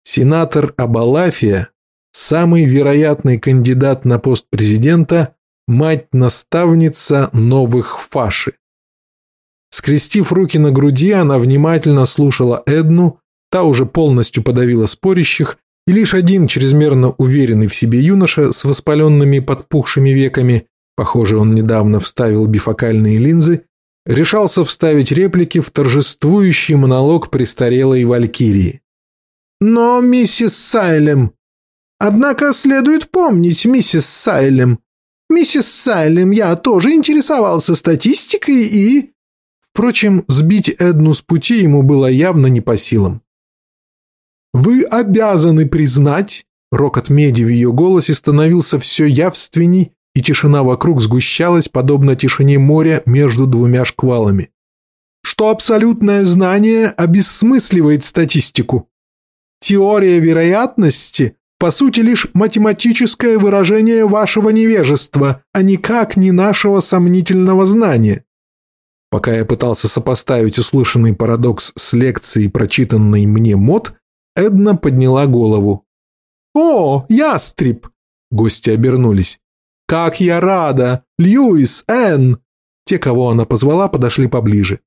Сенатор Абалафия, самый вероятный кандидат на пост президента, мать-наставница новых фаши. Скрестив руки на груди, она внимательно слушала Эдну, та уже полностью подавила спорящих, и лишь один чрезмерно уверенный в себе юноша с воспаленными подпухшими веками, похоже, он недавно вставил бифокальные линзы, решался вставить реплики в торжествующий монолог престарелой Валькирии. «Но, миссис Сайлем...» «Однако следует помнить, миссис Сайлем...» «Миссис Сайлем, я тоже интересовался статистикой и...» Впрочем, сбить Эдну с пути ему было явно не по силам. вы обязаны признать, рокот меди в ее голосе становился все явственней, и тишина вокруг сгущалась, подобно тишине моря между двумя шквалами, что абсолютное знание обесмысливает статистику. Теория вероятности по сути лишь математическое выражение вашего невежества, а никак не нашего сомнительного знания. Пока я пытался сопоставить услышанный парадокс с лекцией, прочитанной мне мод, Эдна подняла голову. «О, ястреб!» Гости обернулись. «Как я рада! Льюис, Энн!» Те, кого она позвала, подошли поближе.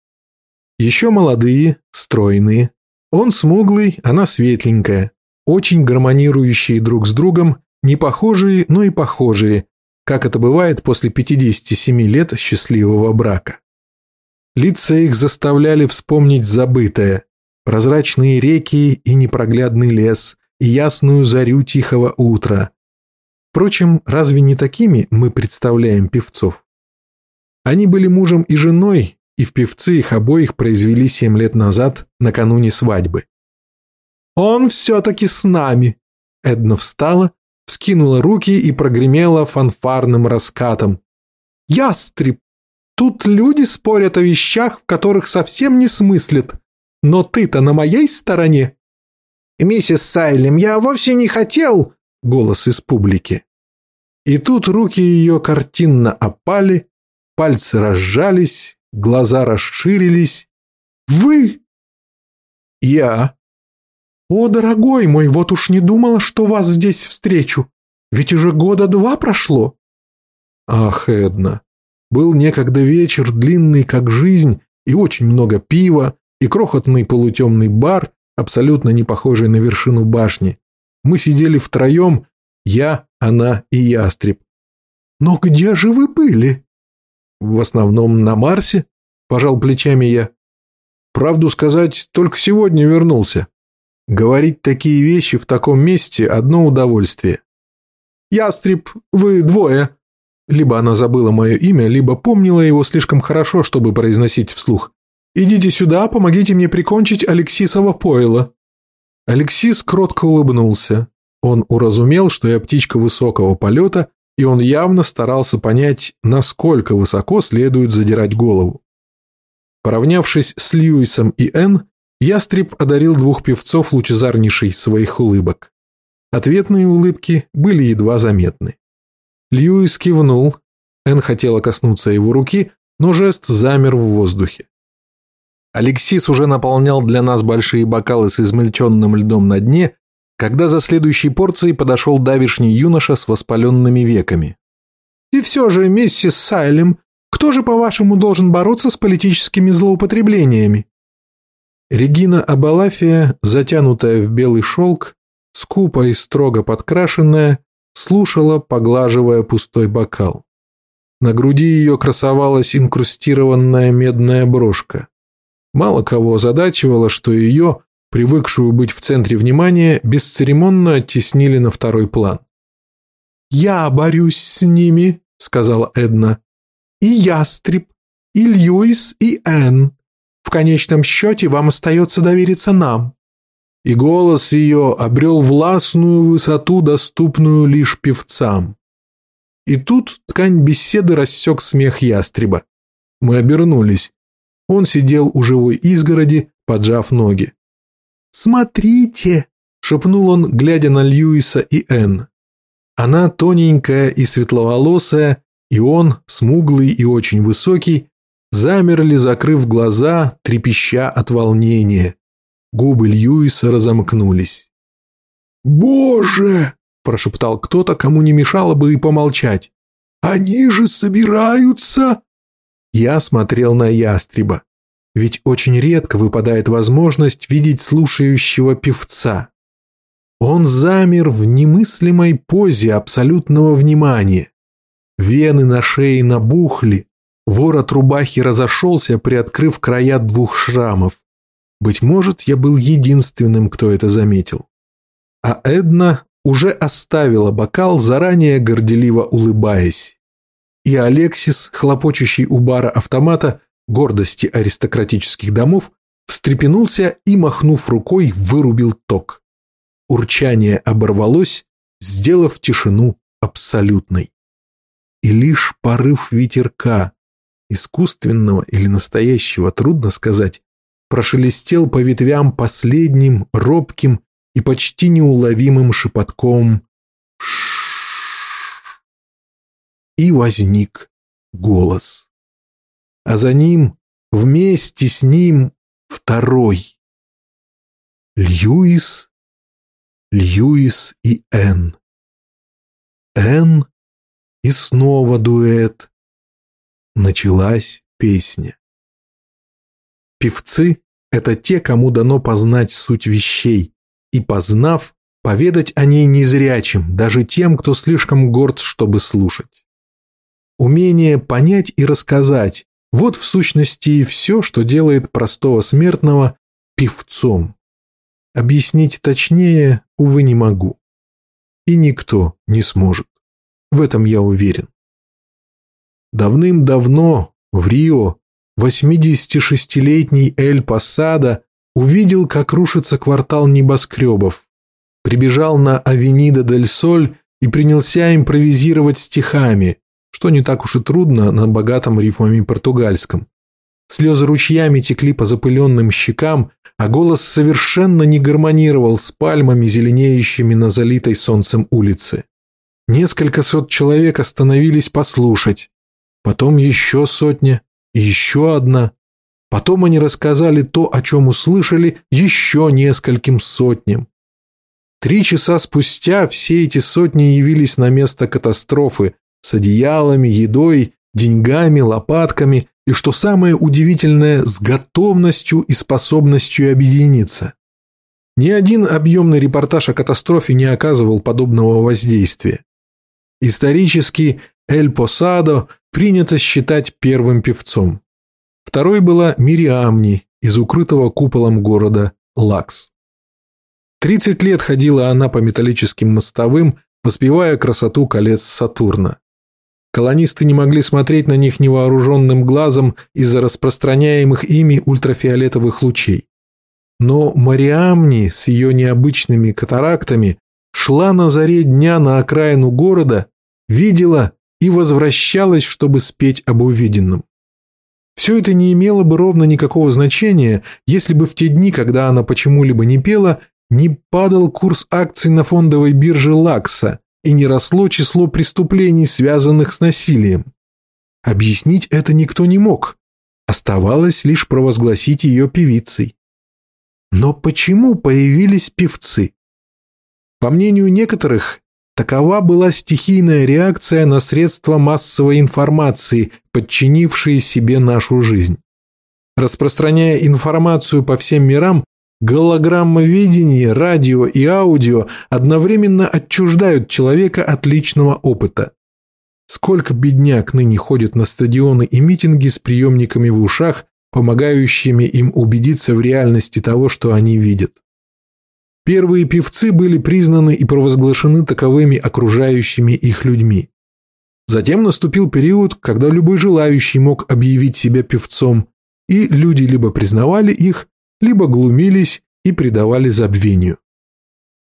Еще молодые, стройные. Он смуглый, она светленькая. Очень гармонирующие друг с другом, не похожие, но и похожие, как это бывает после 57 лет счастливого брака. Лица их заставляли вспомнить забытое, прозрачные реки и непроглядный лес, и ясную зарю тихого утра. Впрочем, разве не такими мы представляем певцов? Они были мужем и женой, и в певцы их обоих произвели семь лет назад, накануне свадьбы. «Он все-таки с нами!» Эдна встала, вскинула руки и прогремела фанфарным раскатом. «Ястреб, Тут люди спорят о вещах, в которых совсем не смыслят. Но ты-то на моей стороне. «Миссис Сайлем, я вовсе не хотел...» — голос из публики. И тут руки ее картинно опали, пальцы разжались, глаза расширились. «Вы?» «Я». «О, дорогой мой, вот уж не думала, что вас здесь встречу. Ведь уже года два прошло». «Ах, Эдна, был некогда вечер, длинный как жизнь, и очень много пива, и крохотный полутемный бар, абсолютно не похожий на вершину башни. Мы сидели втроем, я, она и ястреб. «Но где же вы были?» «В основном на Марсе», – пожал плечами я. «Правду сказать, только сегодня вернулся. Говорить такие вещи в таком месте – одно удовольствие». «Ястреб, вы двое», либо она забыла мое имя, либо помнила его слишком хорошо, чтобы произносить вслух. «Идите сюда, помогите мне прикончить Алексисова Пойла». Алексис кротко улыбнулся. Он уразумел, что я птичка высокого полета, и он явно старался понять, насколько высоко следует задирать голову. Поравнявшись с Льюисом и Энн, ястреб одарил двух певцов лучезарнейшей своих улыбок. Ответные улыбки были едва заметны. Льюис кивнул. Эн хотела коснуться его руки, но жест замер в воздухе. Алексис уже наполнял для нас большие бокалы с измельченным льдом на дне, когда за следующей порцией подошел давишний юноша с воспаленными веками. «И все же, миссис Сайлем, кто же, по-вашему, должен бороться с политическими злоупотреблениями?» Регина Абалафия, затянутая в белый шелк, скупо и строго подкрашенная, слушала, поглаживая пустой бокал. На груди ее красовалась инкрустированная медная брошка. Мало кого озадачивало, что ее, привыкшую быть в центре внимания, бесцеремонно оттеснили на второй план. «Я борюсь с ними», — сказала Эдна. «И Ястреб, и Льюис, и Энн. В конечном счете вам остается довериться нам и голос ее обрел властную высоту, доступную лишь певцам. И тут ткань беседы рассек смех ястреба. Мы обернулись. Он сидел у живой изгороди, поджав ноги. «Смотрите!» — шепнул он, глядя на Льюиса и Энн. Она тоненькая и светловолосая, и он, смуглый и очень высокий, замерли, закрыв глаза, трепеща от волнения. Губы Льюиса разомкнулись. «Боже!» – прошептал кто-то, кому не мешало бы и помолчать. «Они же собираются...» Я смотрел на ястреба. Ведь очень редко выпадает возможность видеть слушающего певца. Он замер в немыслимой позе абсолютного внимания. Вены на шее набухли, ворот рубахи разошелся, приоткрыв края двух шрамов. Быть может, я был единственным, кто это заметил. А Эдна уже оставила бокал, заранее горделиво улыбаясь. И Алексис, хлопочущий у бара автомата, гордости аристократических домов, встрепенулся и, махнув рукой, вырубил ток. урчание оборвалось, сделав тишину абсолютной. И лишь порыв ветерка, искусственного или настоящего, трудно сказать, прошелестел по ветвям последним, робким и почти неуловимым шепотком И возник голос. А за ним, вместе с ним, второй. Льюис, Льюис и Энн. Энн и снова дуэт. Началась песня. Певцы – это те, кому дано познать суть вещей, и, познав, поведать о ней незрячим, даже тем, кто слишком горд, чтобы слушать. Умение понять и рассказать – вот в сущности все, что делает простого смертного певцом. Объяснить точнее, увы, не могу. И никто не сможет. В этом я уверен. Давным-давно в Рио 86-летний Эль Пасада увидел, как рушится квартал небоскребов, прибежал на Авенида дель Соль и принялся импровизировать стихами, что не так уж и трудно на богатом рифмами португальском. Слезы ручьями текли по запыленным щекам, а голос совершенно не гармонировал с пальмами, зеленеющими на залитой солнцем улице. Несколько сот человек остановились послушать, потом еще сотня, еще одна. Потом они рассказали то, о чем услышали еще нескольким сотням. Три часа спустя все эти сотни явились на место катастрофы с одеялами, едой, деньгами, лопатками и, что самое удивительное, с готовностью и способностью объединиться. Ни один объемный репортаж о катастрофе не оказывал подобного воздействия. Исторически Эль Посадо принято считать первым певцом. Второй была Мириамни из укрытого куполом города Лакс. Тридцать лет ходила она по металлическим мостовым, воспевая красоту колец Сатурна. Колонисты не могли смотреть на них невооруженным глазом из-за распространяемых ими ультрафиолетовых лучей. Но Мариамни с ее необычными катарактами шла на заре дня на окраину города, видела и возвращалась, чтобы спеть об увиденном. Все это не имело бы ровно никакого значения, если бы в те дни, когда она почему-либо не пела, не падал курс акций на фондовой бирже Лакса и не росло число преступлений, связанных с насилием. Объяснить это никто не мог. Оставалось лишь провозгласить ее певицей. Но почему появились певцы? По мнению некоторых, Такова была стихийная реакция на средства массовой информации, подчинившие себе нашу жизнь. Распространяя информацию по всем мирам, голограммоведение, радио и аудио одновременно отчуждают человека от личного опыта. Сколько бедняк ныне ходят на стадионы и митинги с приемниками в ушах, помогающими им убедиться в реальности того, что они видят. Первые певцы были признаны и провозглашены таковыми окружающими их людьми. Затем наступил период, когда любой желающий мог объявить себя певцом, и люди либо признавали их, либо глумились и предавали забвению.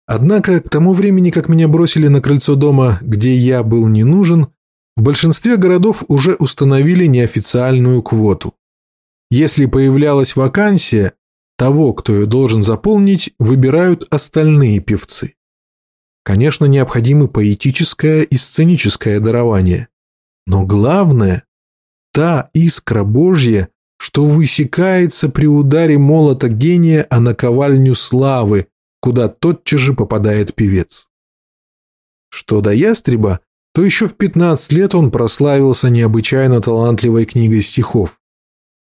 Однако к тому времени, как меня бросили на крыльцо дома, где я был не нужен, в большинстве городов уже установили неофициальную квоту. Если появлялась вакансия, того, кто ее должен заполнить, выбирают остальные певцы. Конечно, необходимы поэтическое и сценическое дарование. Но главное – та искра Божья, что высекается при ударе молота гения о наковальню славы, куда тотчас же попадает певец. Что до ястреба, то еще в 15 лет он прославился необычайно талантливой книгой стихов.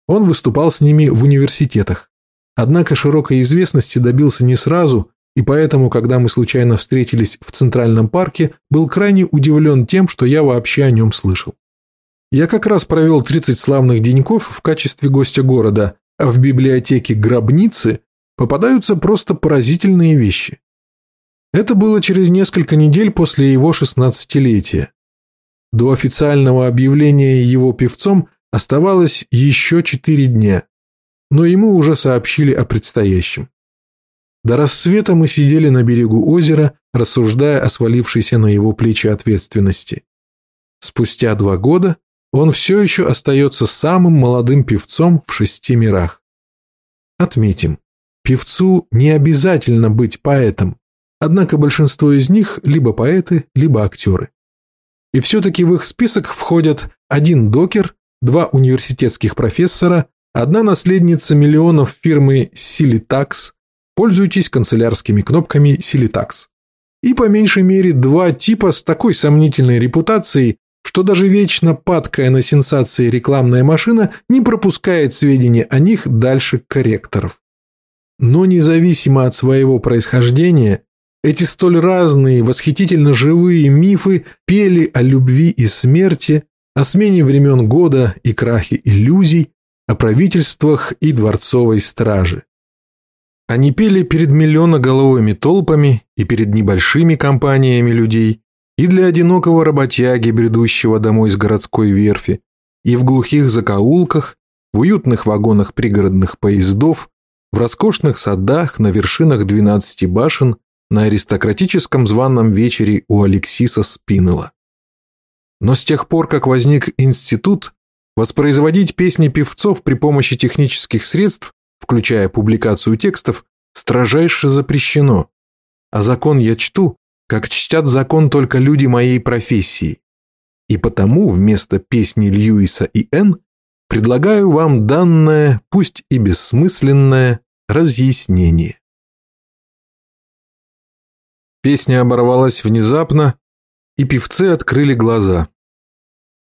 Он выступал с ними в университетах. Однако широкой известности добился не сразу, и поэтому, когда мы случайно встретились в Центральном парке, был крайне удивлен тем, что я вообще о нем слышал. Я как раз провел 30 славных деньков в качестве гостя города, а в библиотеке гробницы попадаются просто поразительные вещи. Это было через несколько недель после его шестнадцатилетия. До официального объявления его певцом оставалось еще четыре дня но ему уже сообщили о предстоящем. До рассвета мы сидели на берегу озера, рассуждая о свалившейся на его плечи ответственности. Спустя два года он все еще остается самым молодым певцом в шести мирах. Отметим, певцу не обязательно быть поэтом, однако большинство из них либо поэты, либо актеры. И все-таки в их список входят один докер, два университетских профессора, одна наследница миллионов фирмы Silitax, пользуйтесь канцелярскими кнопками Silitax, и по меньшей мере два типа с такой сомнительной репутацией, что даже вечно падкая на сенсации рекламная машина не пропускает сведения о них дальше корректоров. Но независимо от своего происхождения, эти столь разные, восхитительно живые мифы пели о любви и смерти, о смене времен года и крахе иллюзий, о правительствах и дворцовой страже. Они пели перед миллионоголовыми толпами и перед небольшими компаниями людей, и для одинокого работяги, бредущего домой с городской верфи, и в глухих закоулках, в уютных вагонах пригородных поездов, в роскошных садах на вершинах двенадцати башен на аристократическом званном вечере у Алексиса Спинела. Но с тех пор, как возник институт, воспроизводить песни певцов при помощи технических средств, включая публикацию текстов, строжайше запрещено. А закон я чту, как чтят закон только люди моей профессии. И потому вместо песни Льюиса и Н предлагаю вам данное, пусть и бессмысленное, разъяснение. Песня оборвалась внезапно, и певцы открыли глаза.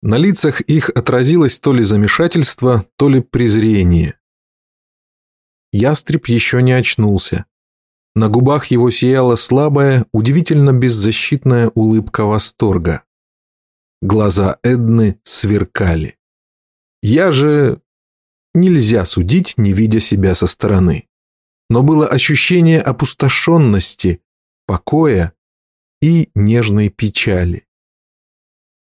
На лицах их отразилось то ли замешательство, то ли презрение. Ястреб еще не очнулся. На губах его сияла слабая, удивительно беззащитная улыбка восторга. Глаза Эдны сверкали. Я же... Нельзя судить, не видя себя со стороны. Но было ощущение опустошенности, покоя и нежной печали.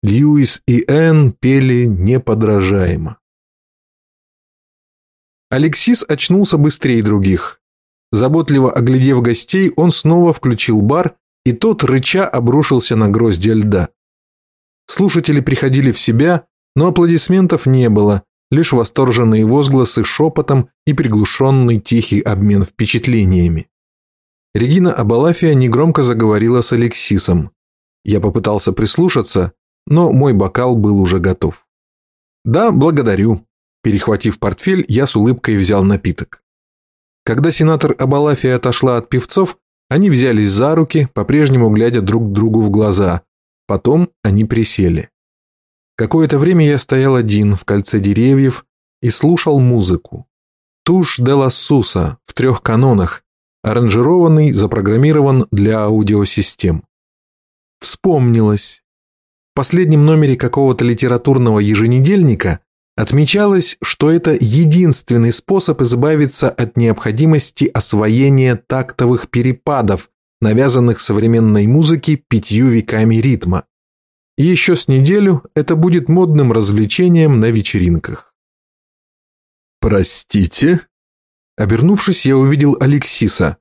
Льюис и Энн пели неподражаемо. Алексис очнулся быстрее других. Заботливо оглядев гостей, он снова включил бар, и тот, рыча, обрушился на гроздья льда. Слушатели приходили в себя, но аплодисментов не было, лишь восторженные возгласы шепотом и приглушенный тихий обмен впечатлениями. Регина Абалафия негромко заговорила с Алексисом. Я попытался прислушаться, но мой бокал был уже готов. «Да, благодарю». Перехватив портфель, я с улыбкой взял напиток. Когда сенатор Абалафия отошла от певцов, они взялись за руки, по-прежнему глядя друг другу в глаза. Потом они присели. Какое-то время я стоял один в кольце деревьев и слушал музыку. Туш де ла Суса в трех канонах, аранжированный, запрограммирован для аудиосистем. Вспомнилось. В последнем номере какого-то литературного еженедельника отмечалось, что это единственный способ избавиться от необходимости освоения тактовых перепадов, навязанных современной музыке пятью веками ритма. И еще с неделю это будет модным развлечением на вечеринках. «Простите?» Обернувшись, я увидел Алексиса.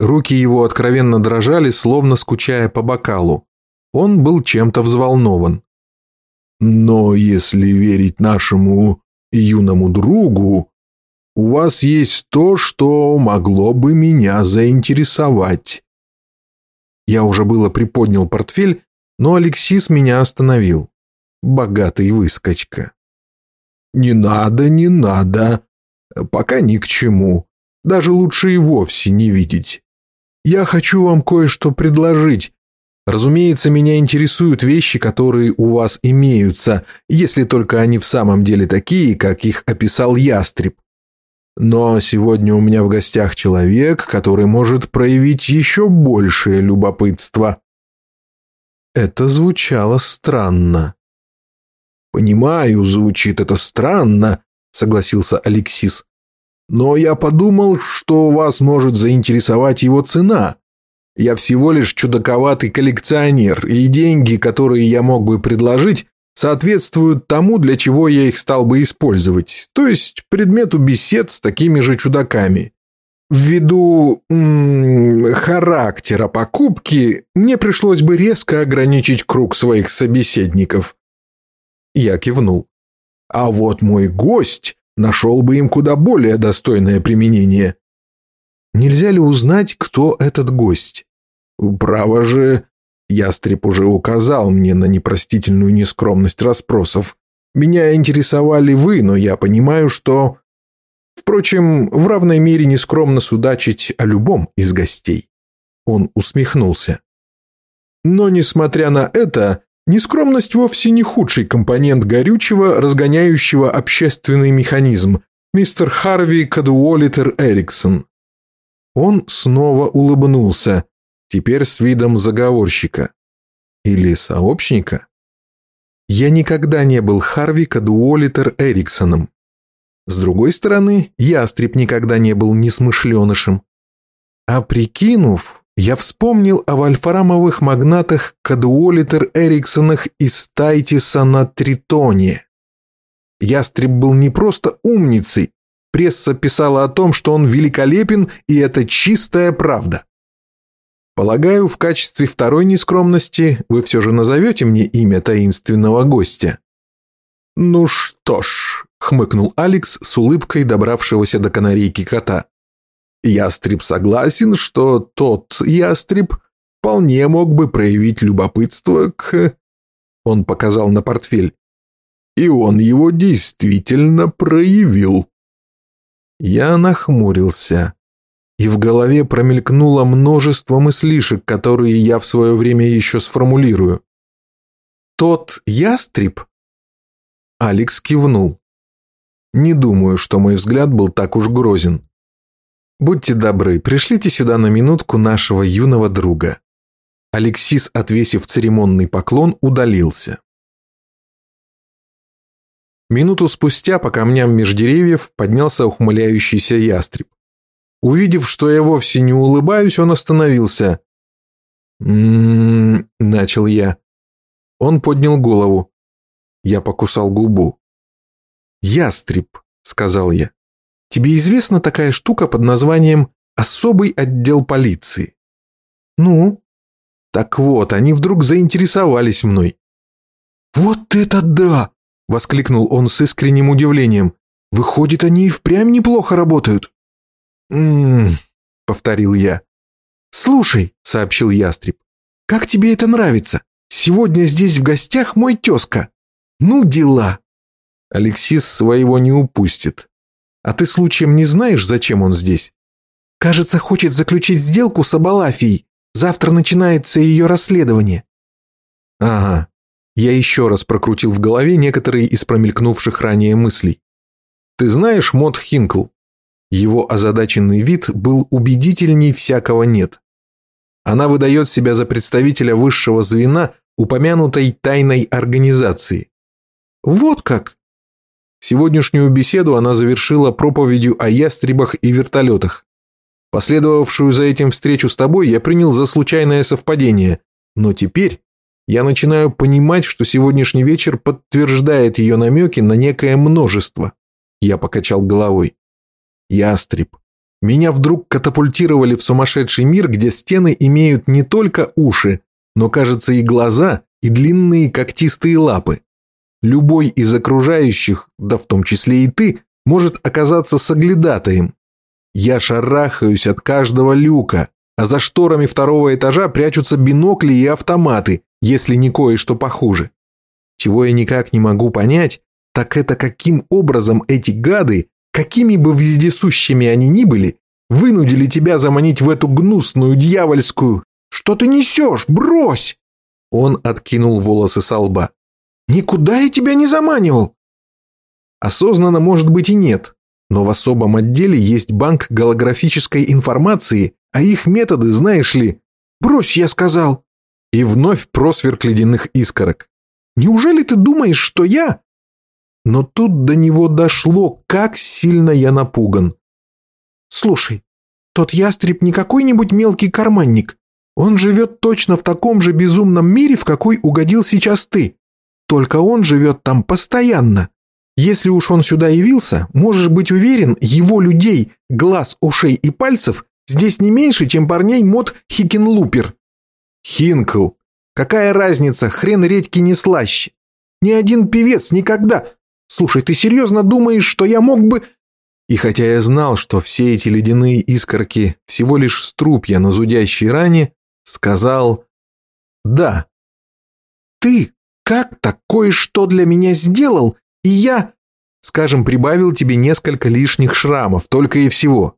Руки его откровенно дрожали, словно скучая по бокалу. Он был чем-то взволнован. «Но если верить нашему юному другу, у вас есть то, что могло бы меня заинтересовать». Я уже было приподнял портфель, но Алексис меня остановил. Богатый выскочка. «Не надо, не надо. Пока ни к чему. Даже лучше и вовсе не видеть. Я хочу вам кое-что предложить. Разумеется, меня интересуют вещи, которые у вас имеются, если только они в самом деле такие, как их описал ястреб. Но сегодня у меня в гостях человек, который может проявить еще большее любопытство. Это звучало странно. «Понимаю, звучит это странно», — согласился Алексис. Но я подумал, что вас может заинтересовать его цена. Я всего лишь чудаковатый коллекционер, и деньги, которые я мог бы предложить, соответствуют тому, для чего я их стал бы использовать, то есть предмету бесед с такими же чудаками. Ввиду м -м, характера покупки мне пришлось бы резко ограничить круг своих собеседников. Я кивнул. А вот мой гость нашел бы им куда более достойное применение. Нельзя ли узнать, кто этот гость? Право же, ястреб уже указал мне на непростительную нескромность расспросов. Меня интересовали вы, но я понимаю, что Впрочем, в равной мере нескромно судачить о любом из гостей. Он усмехнулся. Но, несмотря на это, нескромность вовсе не худший компонент горючего, разгоняющего общественный механизм, мистер Харви Кадуолитер Эриксон. Он снова улыбнулся, теперь с видом заговорщика. Или сообщника? Я никогда не был Харви Кадуолитер Эриксоном. С другой стороны, ястреб никогда не был несмышленышем. А прикинув, я вспомнил о вольфрамовых магнатах Кадуолитер Эриксонах из Тайтиса на Тритоне. Ястреб был не просто умницей, пресса писала о том, что он великолепен, и это чистая правда. Полагаю, в качестве второй нескромности вы все же назовете мне имя таинственного гостя. Ну что ж, — хмыкнул Алекс с улыбкой добравшегося до канарейки кота. «Ястреб согласен, что тот ястреб вполне мог бы проявить любопытство к...» Он показал на портфель. «И он его действительно проявил». Я нахмурился, и в голове промелькнуло множество мыслишек, которые я в свое время еще сформулирую. «Тот ястреб?» Алекс кивнул. Не думаю, что мой взгляд был так уж грозен. Будьте добры, пришлите сюда на минутку нашего юного друга. Алексис, отвесив церемонный поклон, удалился. Минуту спустя по камням меж деревьев поднялся ухмыляющийся ястреб. Увидев, что я вовсе не улыбаюсь, он остановился. «М-м-м», начал я. Он поднял голову. Я покусал губу. «Ястреб», — сказал я. «Тебе известна такая штука под названием «Особый отдел полиции»?» «Ну?» «Так вот, они вдруг заинтересовались мной». «Вот это да!» — воскликнул он с искренним удивлением. «Выходит, они и впрямь неплохо работают». «М-м-м», повторил я. «Слушай», — сообщил ястреб, — «как тебе это нравится? Сегодня здесь в гостях мой тезка. Ну, дела!» Алексис своего не упустит. А ты случаем не знаешь, зачем он здесь? Кажется, хочет заключить сделку с Абалафией. Завтра начинается ее расследование. Ага. Я еще раз прокрутил в голове некоторые из промелькнувших ранее мыслей. Ты знаешь Мод Хинкл? Его озадаченный вид был убедительней всякого нет. Она выдает себя за представителя высшего звена упомянутой тайной организации. Вот как! Сегодняшнюю беседу она завершила проповедью о ястребах и вертолетах. Последовавшую за этим встречу с тобой я принял за случайное совпадение, но теперь я начинаю понимать, что сегодняшний вечер подтверждает ее намеки на некое множество. Я покачал головой. Ястреб. Меня вдруг катапультировали в сумасшедший мир, где стены имеют не только уши, но, кажется, и глаза, и длинные когтистые лапы. Любой из окружающих, да в том числе и ты, может оказаться соглядатаем. Я шарахаюсь от каждого люка, а за шторами второго этажа прячутся бинокли и автоматы, если не кое-что похуже. Чего я никак не могу понять, так это каким образом эти гады, какими бы вездесущими они ни были, вынудили тебя заманить в эту гнусную дьявольскую... Что ты несешь? Брось! Он откинул волосы со лба. Никуда я тебя не заманивал. Осознанно, может быть, и нет. Но в особом отделе есть банк голографической информации, а их методы, знаешь ли... Брось, я сказал. И вновь просверк ледяных искорок. Неужели ты думаешь, что я... Но тут до него дошло, как сильно я напуган. Слушай, тот ястреб не какой-нибудь мелкий карманник. Он живет точно в таком же безумном мире, в какой угодил сейчас ты. Только он живет там постоянно. Если уж он сюда явился, можешь быть уверен, его людей, глаз, ушей и пальцев здесь не меньше, чем парней мод Хикенлупер. Хинкл. Какая разница, хрен редьки не слаще. Ни один певец никогда... Слушай, ты серьезно думаешь, что я мог бы... И хотя я знал, что все эти ледяные искорки всего лишь струпья на зудящей ране, сказал «Да». «Ты как такое что для меня сделал, и я...» Скажем, прибавил тебе несколько лишних шрамов, только и всего.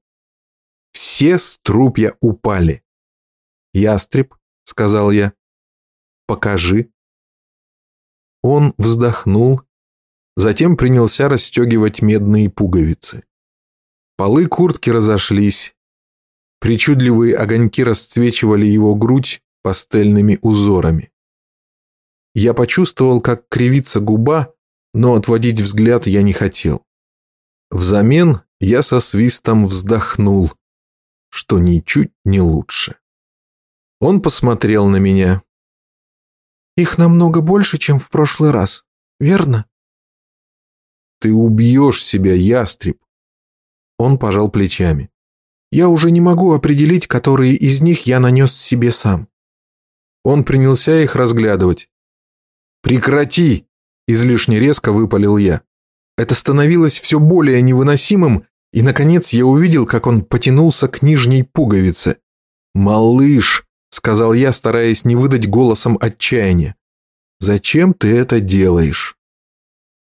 Все струпья упали. «Ястреб», — сказал я, — «покажи». Он вздохнул, затем принялся расстегивать медные пуговицы. Полы куртки разошлись. Причудливые огоньки расцвечивали его грудь пастельными узорами. Я почувствовал, как кривится губа, но отводить взгляд я не хотел. Взамен я со свистом вздохнул, что ничуть не лучше. Он посмотрел на меня. «Их намного больше, чем в прошлый раз, верно?» «Ты убьешь себя, ястреб!» Он пожал плечами. «Я уже не могу определить, которые из них я нанес себе сам». Он принялся их разглядывать. «Прекрати!» – излишне резко выпалил я. Это становилось все более невыносимым, и, наконец, я увидел, как он потянулся к нижней пуговице. «Малыш!» – сказал я, стараясь не выдать голосом отчаяния. «Зачем ты это делаешь?»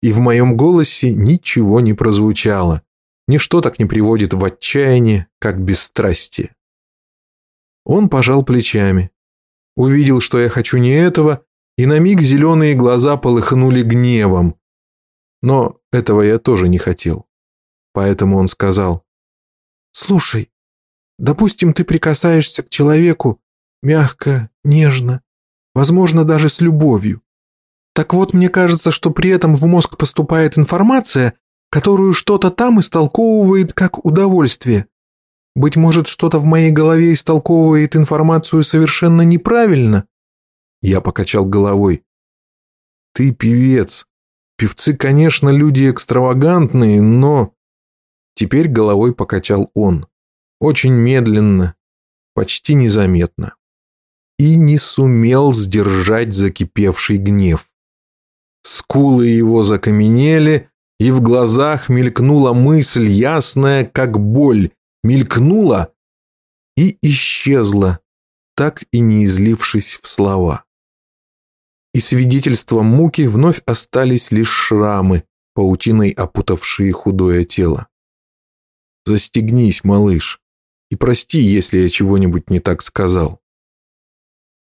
И в моем голосе ничего не прозвучало. Ничто так не приводит в отчаяние, как бесстрастие. Он пожал плечами. Увидел, что я хочу не этого, и на миг зеленые глаза полыхнули гневом. Но этого я тоже не хотел. Поэтому он сказал, «Слушай, допустим, ты прикасаешься к человеку мягко, нежно, возможно, даже с любовью. Так вот, мне кажется, что при этом в мозг поступает информация, которую что-то там истолковывает как удовольствие. Быть может, что-то в моей голове истолковывает информацию совершенно неправильно?» Я покачал головой. «Ты певец. Певцы, конечно, люди экстравагантные, но...» Теперь головой покачал он. Очень медленно, почти незаметно. И не сумел сдержать закипевший гнев. Скулы его закаменели, и в глазах мелькнула мысль, ясная, как боль, мелькнула и исчезла, так и не излившись в слова. И свидетельством муки вновь остались лишь шрамы, паутиной опутавшие худое тело. «Застегнись, малыш, и прости, если я чего-нибудь не так сказал».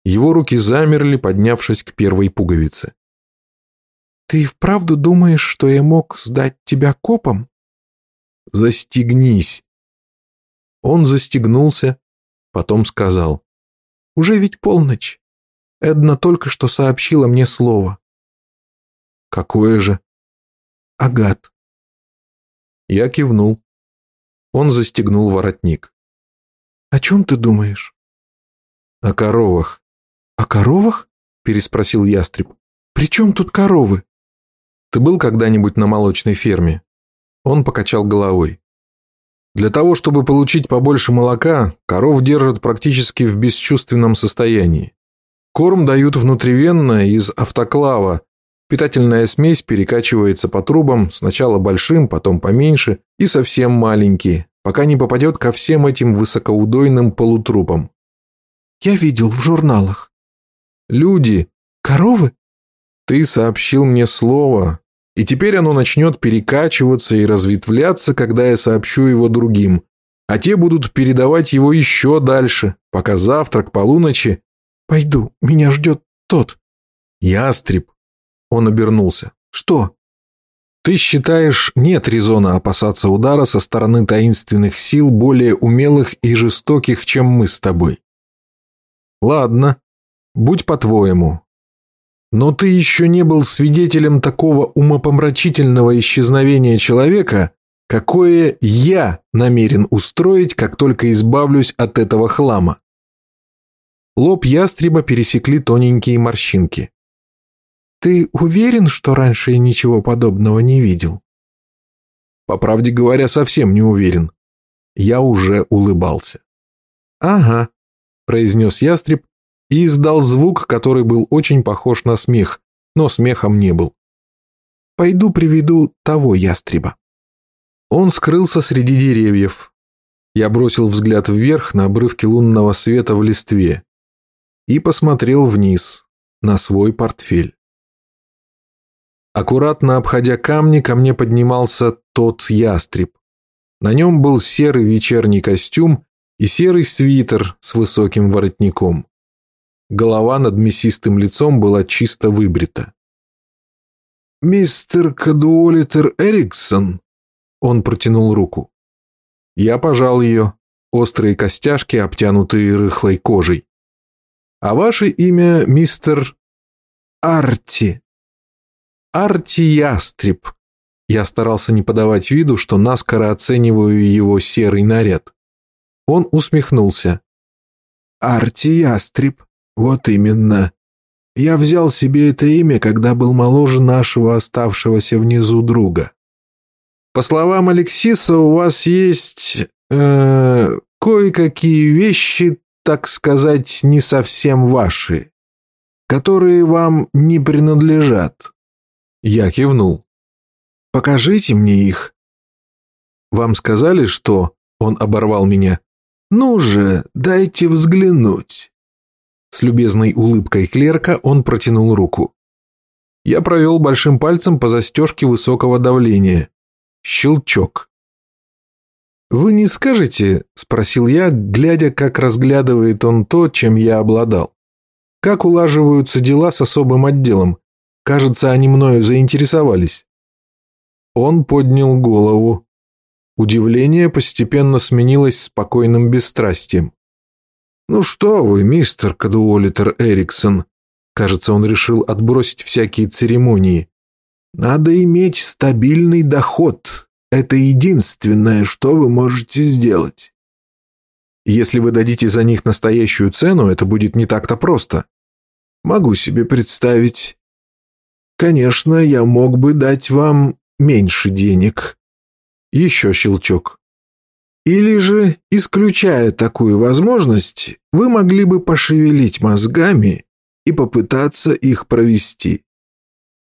Его руки замерли, поднявшись к первой пуговице. «Ты вправду думаешь, что я мог сдать тебя копам?» «Застегнись!» Он застегнулся, потом сказал. «Уже ведь полночь. Эдна только что сообщила мне слово». «Какое же?» «Агат». Я кивнул. Он застегнул воротник. «О чем ты думаешь?» «О коровах». «О коровах?» – переспросил ястреб. «При чем тут коровы?» Ты был когда-нибудь на молочной ферме?» Он покачал головой. «Для того, чтобы получить побольше молока, коров держат практически в бесчувственном состоянии. Корм дают внутривенно из автоклава. Питательная смесь перекачивается по трубам, сначала большим, потом поменьше и совсем маленькие, пока не попадет ко всем этим высокоудойным полутрупам. Я видел в журналах. Люди. Коровы? Ты сообщил мне слово, и теперь оно начнет перекачиваться и разветвляться, когда я сообщу его другим, а те будут передавать его еще дальше, пока завтра к полуночи... Пойду, меня ждет тот. Ястреб. Он обернулся. Что? Ты считаешь, нет резона опасаться удара со стороны таинственных сил более умелых и жестоких, чем мы с тобой? Ладно, будь по-твоему, но ты еще не был свидетелем такого умопомрачительного исчезновения человека, какое я намерен устроить, как только избавлюсь от этого хлама. Лоб ястреба пересекли тоненькие морщинки. «Ты уверен, что раньше я ничего подобного не видел?» «По правде говоря, совсем не уверен. я уже улыбался. «Ага», — произнес ястреб и издал звук, который был очень похож на смех, но смехом не был. «Пойду приведу того ястреба». Он скрылся среди деревьев. Я бросил взгляд вверх на обрывки лунного света в листве и посмотрел вниз на свой портфель. Аккуратно обходя камни, ко мне поднимался тот ястреб. На нем был серый вечерний костюм и серый свитер с высоким воротником. Голова над мясистым лицом была чисто выбрита. «Мистер Кадуолитер Эриксон?» Он протянул руку. Я пожал ее, острые костяшки, обтянутые рыхлой кожей. «А ваше имя, мистер...» «Арти». «Арти Ястреб». Я старался не подавать виду, что наскоро оцениваю его серый наряд. Он усмехнулся. «Арти Ястреб. Вот именно. Я взял себе это имя, когда был моложе нашего оставшегося внизу друга. По словам Алексиса, у вас есть э, кое-какие вещи, так сказать, не совсем ваши, которые вам не принадлежат. Я кивнул. Покажите мне их. Вам сказали, что... Он оборвал меня. Ну же, дайте взглянуть. С любезной улыбкой клерка он протянул руку. Я провел большим пальцем по застежке высокого давления. Щелчок. «Вы не скажете?» – спросил я, глядя, как разглядывает он то, чем я обладал. «Как улаживаются дела с особым отделом? Кажется, они мною заинтересовались». Он поднял голову. Удивление постепенно сменилось спокойным бесстрастием. «Ну что вы, мистер Кадуолитер Эриксон?» Кажется, он решил отбросить всякие церемонии. Надо иметь стабильный доход. Это единственное, что вы можете сделать. Если вы дадите за них настоящую цену, это будет не так-то просто. Могу себе представить. Конечно, я мог бы дать вам меньше денег. Еще щелчок. Или же, исключая такую возможность, вы могли бы пошевелить мозгами и попытаться их провести.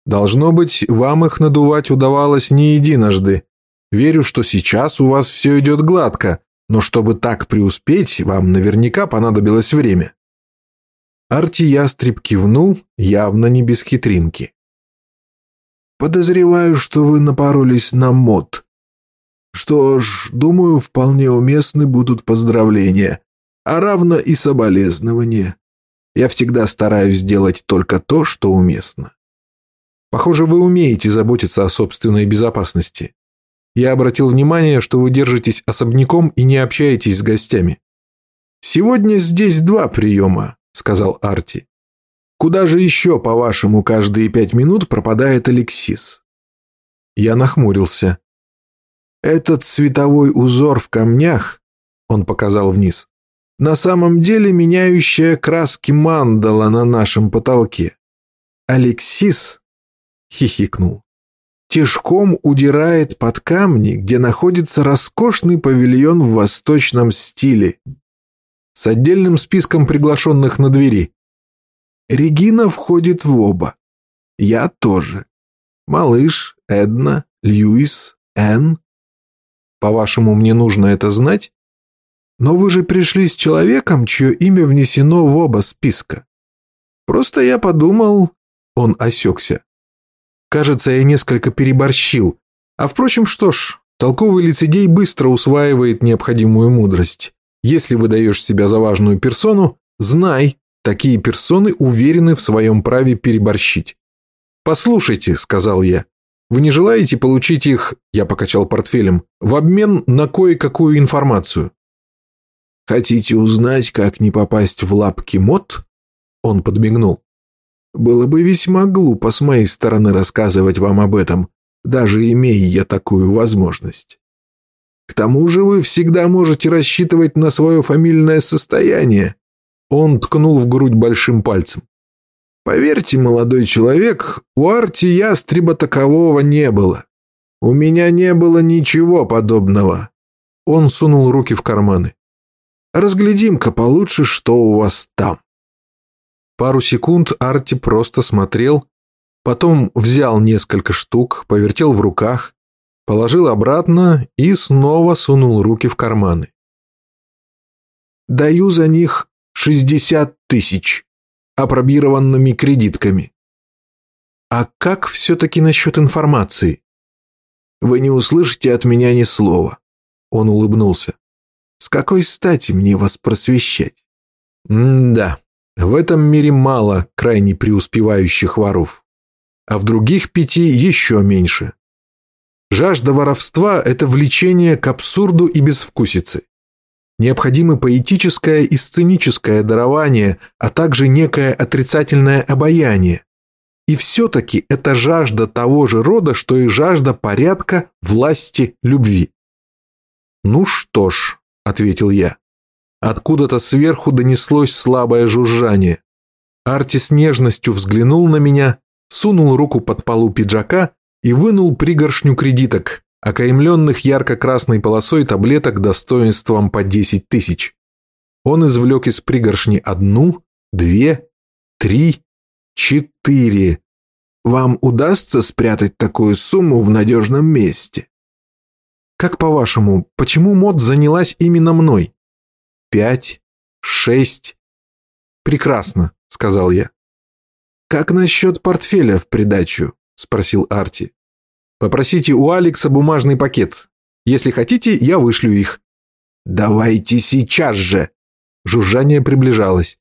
Должно быть, вам их надувать удавалось не единожды. Верю, что сейчас у вас все идет гладко, но чтобы так преуспеть, вам наверняка понадобилось время». Арти Ястреб кивнул, явно не без хитринки. «Подозреваю, что вы напоролись на мод. Что ж, думаю, вполне уместны будут поздравления, а равно и соболезнования. Я всегда стараюсь делать только то, что уместно. Похоже, вы умеете заботиться о собственной безопасности. Я обратил внимание, что вы держитесь особняком и не общаетесь с гостями. «Сегодня здесь два приема», — сказал Арти. «Куда же еще, по-вашему, каждые пять минут пропадает Алексис?» Я нахмурился. «Этот световой узор в камнях», — он показал вниз, — «на самом деле меняющая краски мандала на нашем потолке. Алексис хихикнул. Тишком удирает под камни, где находится роскошный павильон в восточном стиле. С отдельным списком приглашенных на двери. Регина входит в оба. Я тоже. Малыш, Эдна, Льюис, Энн. По-вашему, мне нужно это знать? Но вы же пришли с человеком, чье имя внесено в оба списка. Просто я подумал... Он осекся. Кажется, я несколько переборщил. А впрочем, что ж, толковый лицедей быстро усваивает необходимую мудрость. Если выдаешь себя за важную персону, знай, такие персоны уверены в своем праве переборщить. «Послушайте», — сказал я, — «вы не желаете получить их, я покачал портфелем, в обмен на кое-какую информацию?» «Хотите узнать, как не попасть в лапки мод?» Он подмигнул. Было бы весьма глупо с моей стороны рассказывать вам об этом, даже имея я такую возможность. К тому же вы всегда можете рассчитывать на свое фамильное состояние. Он ткнул в грудь большим пальцем. Поверьте, молодой человек, у Арти ястреба такового не было. У меня не было ничего подобного. Он сунул руки в карманы. «Разглядим-ка получше, что у вас там». Пару секунд Арти просто смотрел, потом взял несколько штук, повертел в руках, положил обратно и снова сунул руки в карманы. «Даю за них шестьдесят тысяч, опробированными кредитками». «А как все-таки насчет информации?» «Вы не услышите от меня ни слова», — он улыбнулся. «С какой стати мне вас просвещать?» «М-да, в этом мире мало крайне преуспевающих воров, а в других пяти еще меньше. Жажда воровства – это влечение к абсурду и безвкусице. Необходимо поэтическое и сценическое дарование, а также некое отрицательное обаяние. И все-таки это жажда того же рода, что и жажда порядка, власти, любви. «Ну что ж», – ответил я. Откуда-то сверху донеслось слабое жужжание. Арти с нежностью взглянул на меня, сунул руку под полу пиджака и вынул пригоршню кредиток, окаймленных ярко-красной полосой таблеток достоинством по 10 тысяч. Он извлек из пригоршни одну, две, три, четыре. Вам удастся спрятать такую сумму в надежном месте? Как по-вашему, почему мод занялась именно мной? пять, шесть. Прекрасно, сказал я. Как насчет портфеля в придачу? Спросил Арти. Попросите у Алекса бумажный пакет. Если хотите, я вышлю их. Давайте сейчас же. Жужжание приближалось.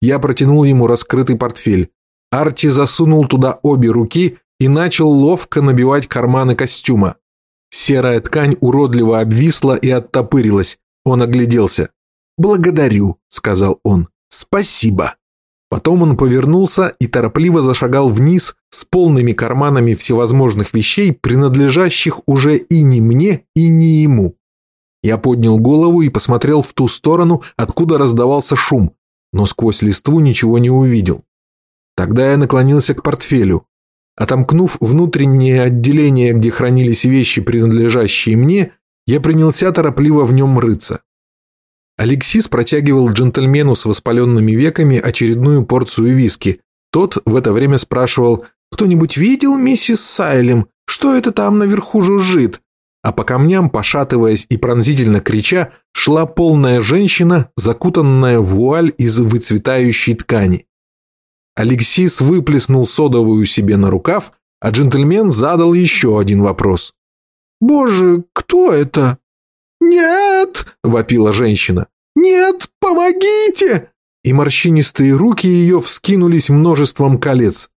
Я протянул ему раскрытый портфель. Арти засунул туда обе руки и начал ловко набивать карманы костюма. Серая ткань уродливо обвисла и оттопырилась. Он огляделся. «Благодарю», — сказал он. «Спасибо». Потом он повернулся и торопливо зашагал вниз с полными карманами всевозможных вещей, принадлежащих уже и не мне, и не ему. Я поднял голову и посмотрел в ту сторону, откуда раздавался шум, но сквозь листву ничего не увидел. Тогда я наклонился к портфелю. Отомкнув внутреннее отделение, где хранились вещи, принадлежащие мне, я принялся торопливо в нем рыться. Алексис протягивал джентльмену с воспаленными веками очередную порцию виски. Тот в это время спрашивал «Кто-нибудь видел миссис Сайлем? Что это там наверху жужжит?» А по камням, пошатываясь и пронзительно крича, шла полная женщина, закутанная в вуаль из выцветающей ткани. Алексис выплеснул содовую себе на рукав, а джентльмен задал еще один вопрос. «Боже, кто это?» «Нет!» – вопила женщина. «Нет, помогите!» И морщинистые руки ее вскинулись множеством колец.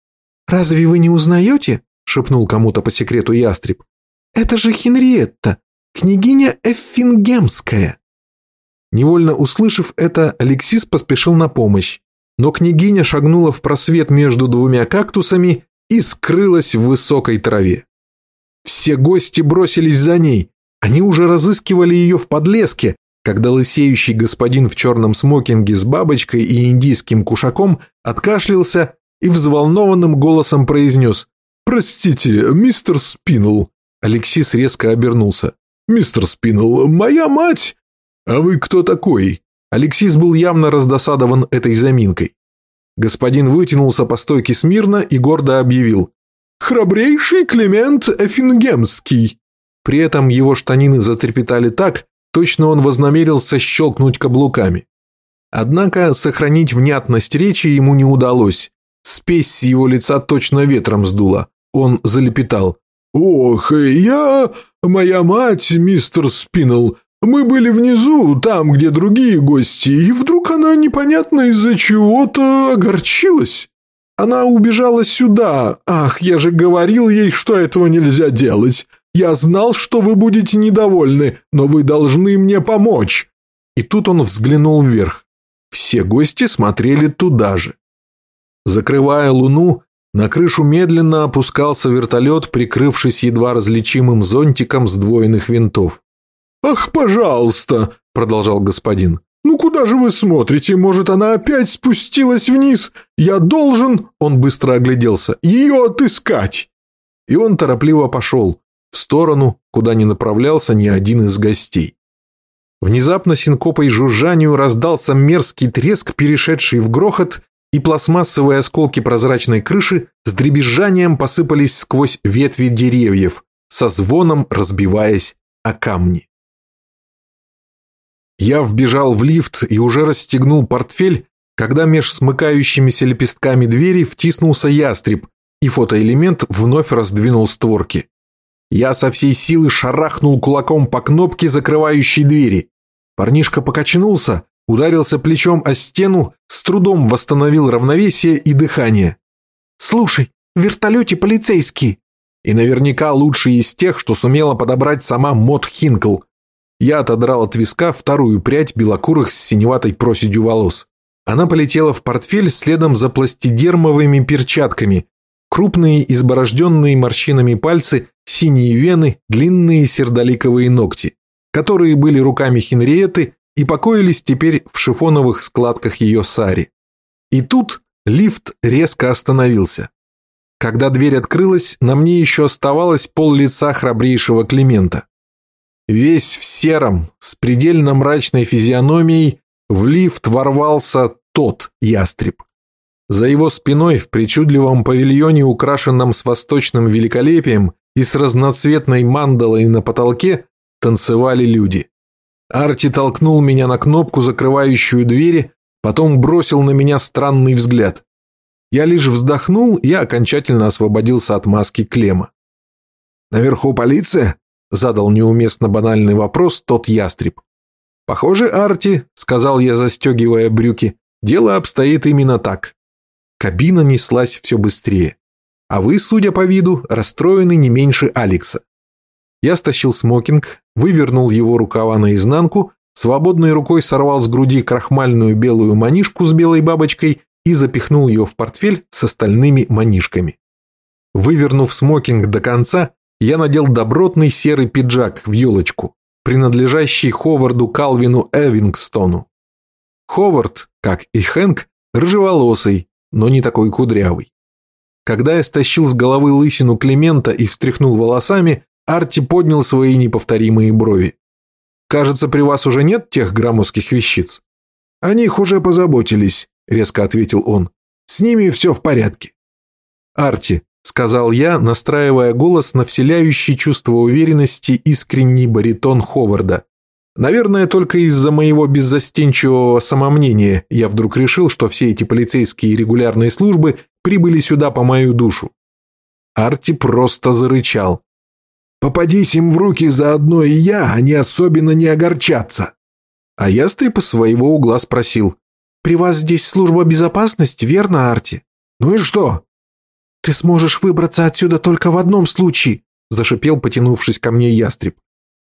«Разве вы не узнаете?» – шепнул кому-то по секрету ястреб. «Это же Хенриетта, княгиня Эффингемская!» Невольно услышав это, Алексис поспешил на помощь, но княгиня шагнула в просвет между двумя кактусами и скрылась в высокой траве. Все гости бросились за ней, они уже разыскивали ее в подлеске, когда лысеющий господин в черном смокинге с бабочкой и индийским кушаком откашлялся и взволнованным голосом произнес «Простите, мистер Спиннелл». Алексис резко обернулся. «Мистер Спиннелл, моя мать!» «А вы кто такой?» Алексис был явно раздосадован этой заминкой. Господин вытянулся по стойке смирно и гордо объявил. «Храбрейший Климент Эфингемский!» При этом его штанины затрепетали так, точно он вознамерился щелкнуть каблуками. Однако сохранить внятность речи ему не удалось. Спесь с его лица точно ветром сдуло. Он залепетал. «Ох, я... моя мать, мистер Спиннелл, мы были внизу, там, где другие гости, и вдруг она непонятно из-за чего-то огорчилась. Она убежала сюда. Ах, я же говорил ей, что этого нельзя делать. Я знал, что вы будете недовольны, но вы должны мне помочь». И тут он взглянул вверх. Все гости смотрели туда же. Закрывая луну, на крышу медленно опускался вертолет, прикрывшись едва различимым зонтиком сдвоенных винтов. «Ах, пожалуйста!» – продолжал господин. «Ну куда же вы смотрите? Может, она опять спустилась вниз? Я должен...» – он быстро огляделся. «Ее отыскать!» И он торопливо пошел в сторону, куда не направлялся ни один из гостей. Внезапно синкопой жужжанию раздался мерзкий треск, перешедший в грохот, и пластмассовые осколки прозрачной крыши с дребезжанием посыпались сквозь ветви деревьев, со звоном разбиваясь о камни. Я вбежал в лифт и уже расстегнул портфель, когда меж смыкающимися лепестками двери втиснулся ястреб, и фотоэлемент вновь раздвинул створки. Я со всей силы шарахнул кулаком по кнопке, закрывающей двери. Парнишка покачнулся, ударился плечом о стену, с трудом восстановил равновесие и дыхание. «Слушай, в вертолете полицейский!» И наверняка лучший из тех, что сумела подобрать сама Мот Хинкл. Я отодрал от виска вторую прядь белокурых с синеватой проседью волос. Она полетела в портфель следом за пластидермовыми перчатками. Крупные изборожденные морщинами пальцы, синие вены, длинные сердоликовые ногти, которые были руками Хенриеты и покоились теперь в шифоновых складках ее сари. И тут лифт резко остановился. Когда дверь открылась, на мне еще оставалось пол лица храбрейшего Климента. Весь в сером, с предельно мрачной физиономией, в лифт ворвался тот ястреб. За его спиной в причудливом павильоне, украшенном с восточным великолепием и с разноцветной мандалой на потолке, танцевали люди. Арти толкнул меня на кнопку, закрывающую двери, потом бросил на меня странный взгляд. Я лишь вздохнул и окончательно освободился от маски Клема. «Наверху полиция?» – задал неуместно банальный вопрос тот ястреб. «Похоже, Арти», – сказал я, застегивая брюки, – «дело обстоит именно так». Кабина неслась все быстрее. А вы, судя по виду, расстроены не меньше Алекса. Я стащил смокинг, вывернул его рукава наизнанку, свободной рукой сорвал с груди крахмальную белую манишку с белой бабочкой и запихнул ее в портфель с остальными манишками. Вывернув смокинг до конца, я надел добротный серый пиджак в елочку, принадлежащий Ховарду Калвину Эвингстону. Ховард, как и Хэнк, рыжеволосый, но не такой кудрявый. Когда я стащил с головы лысину Климента и встряхнул волосами, Арти поднял свои неповторимые брови. «Кажется, при вас уже нет тех громоздких вещиц?» «О них уже позаботились», — резко ответил он. «С ними все в порядке». «Арти», — сказал я, настраивая голос на вселяющий чувство уверенности искренний баритон Ховарда. Наверное, только из-за моего беззастенчивого самомнения я вдруг решил, что все эти полицейские регулярные службы прибыли сюда по мою душу. Арти просто зарычал. Попадись им в руки заодно и я, они особенно не огорчатся. А ястреб из своего угла спросил. «При вас здесь служба безопасности, верно, Арти?» «Ну и что?» «Ты сможешь выбраться отсюда только в одном случае», зашипел, потянувшись ко мне ястреб.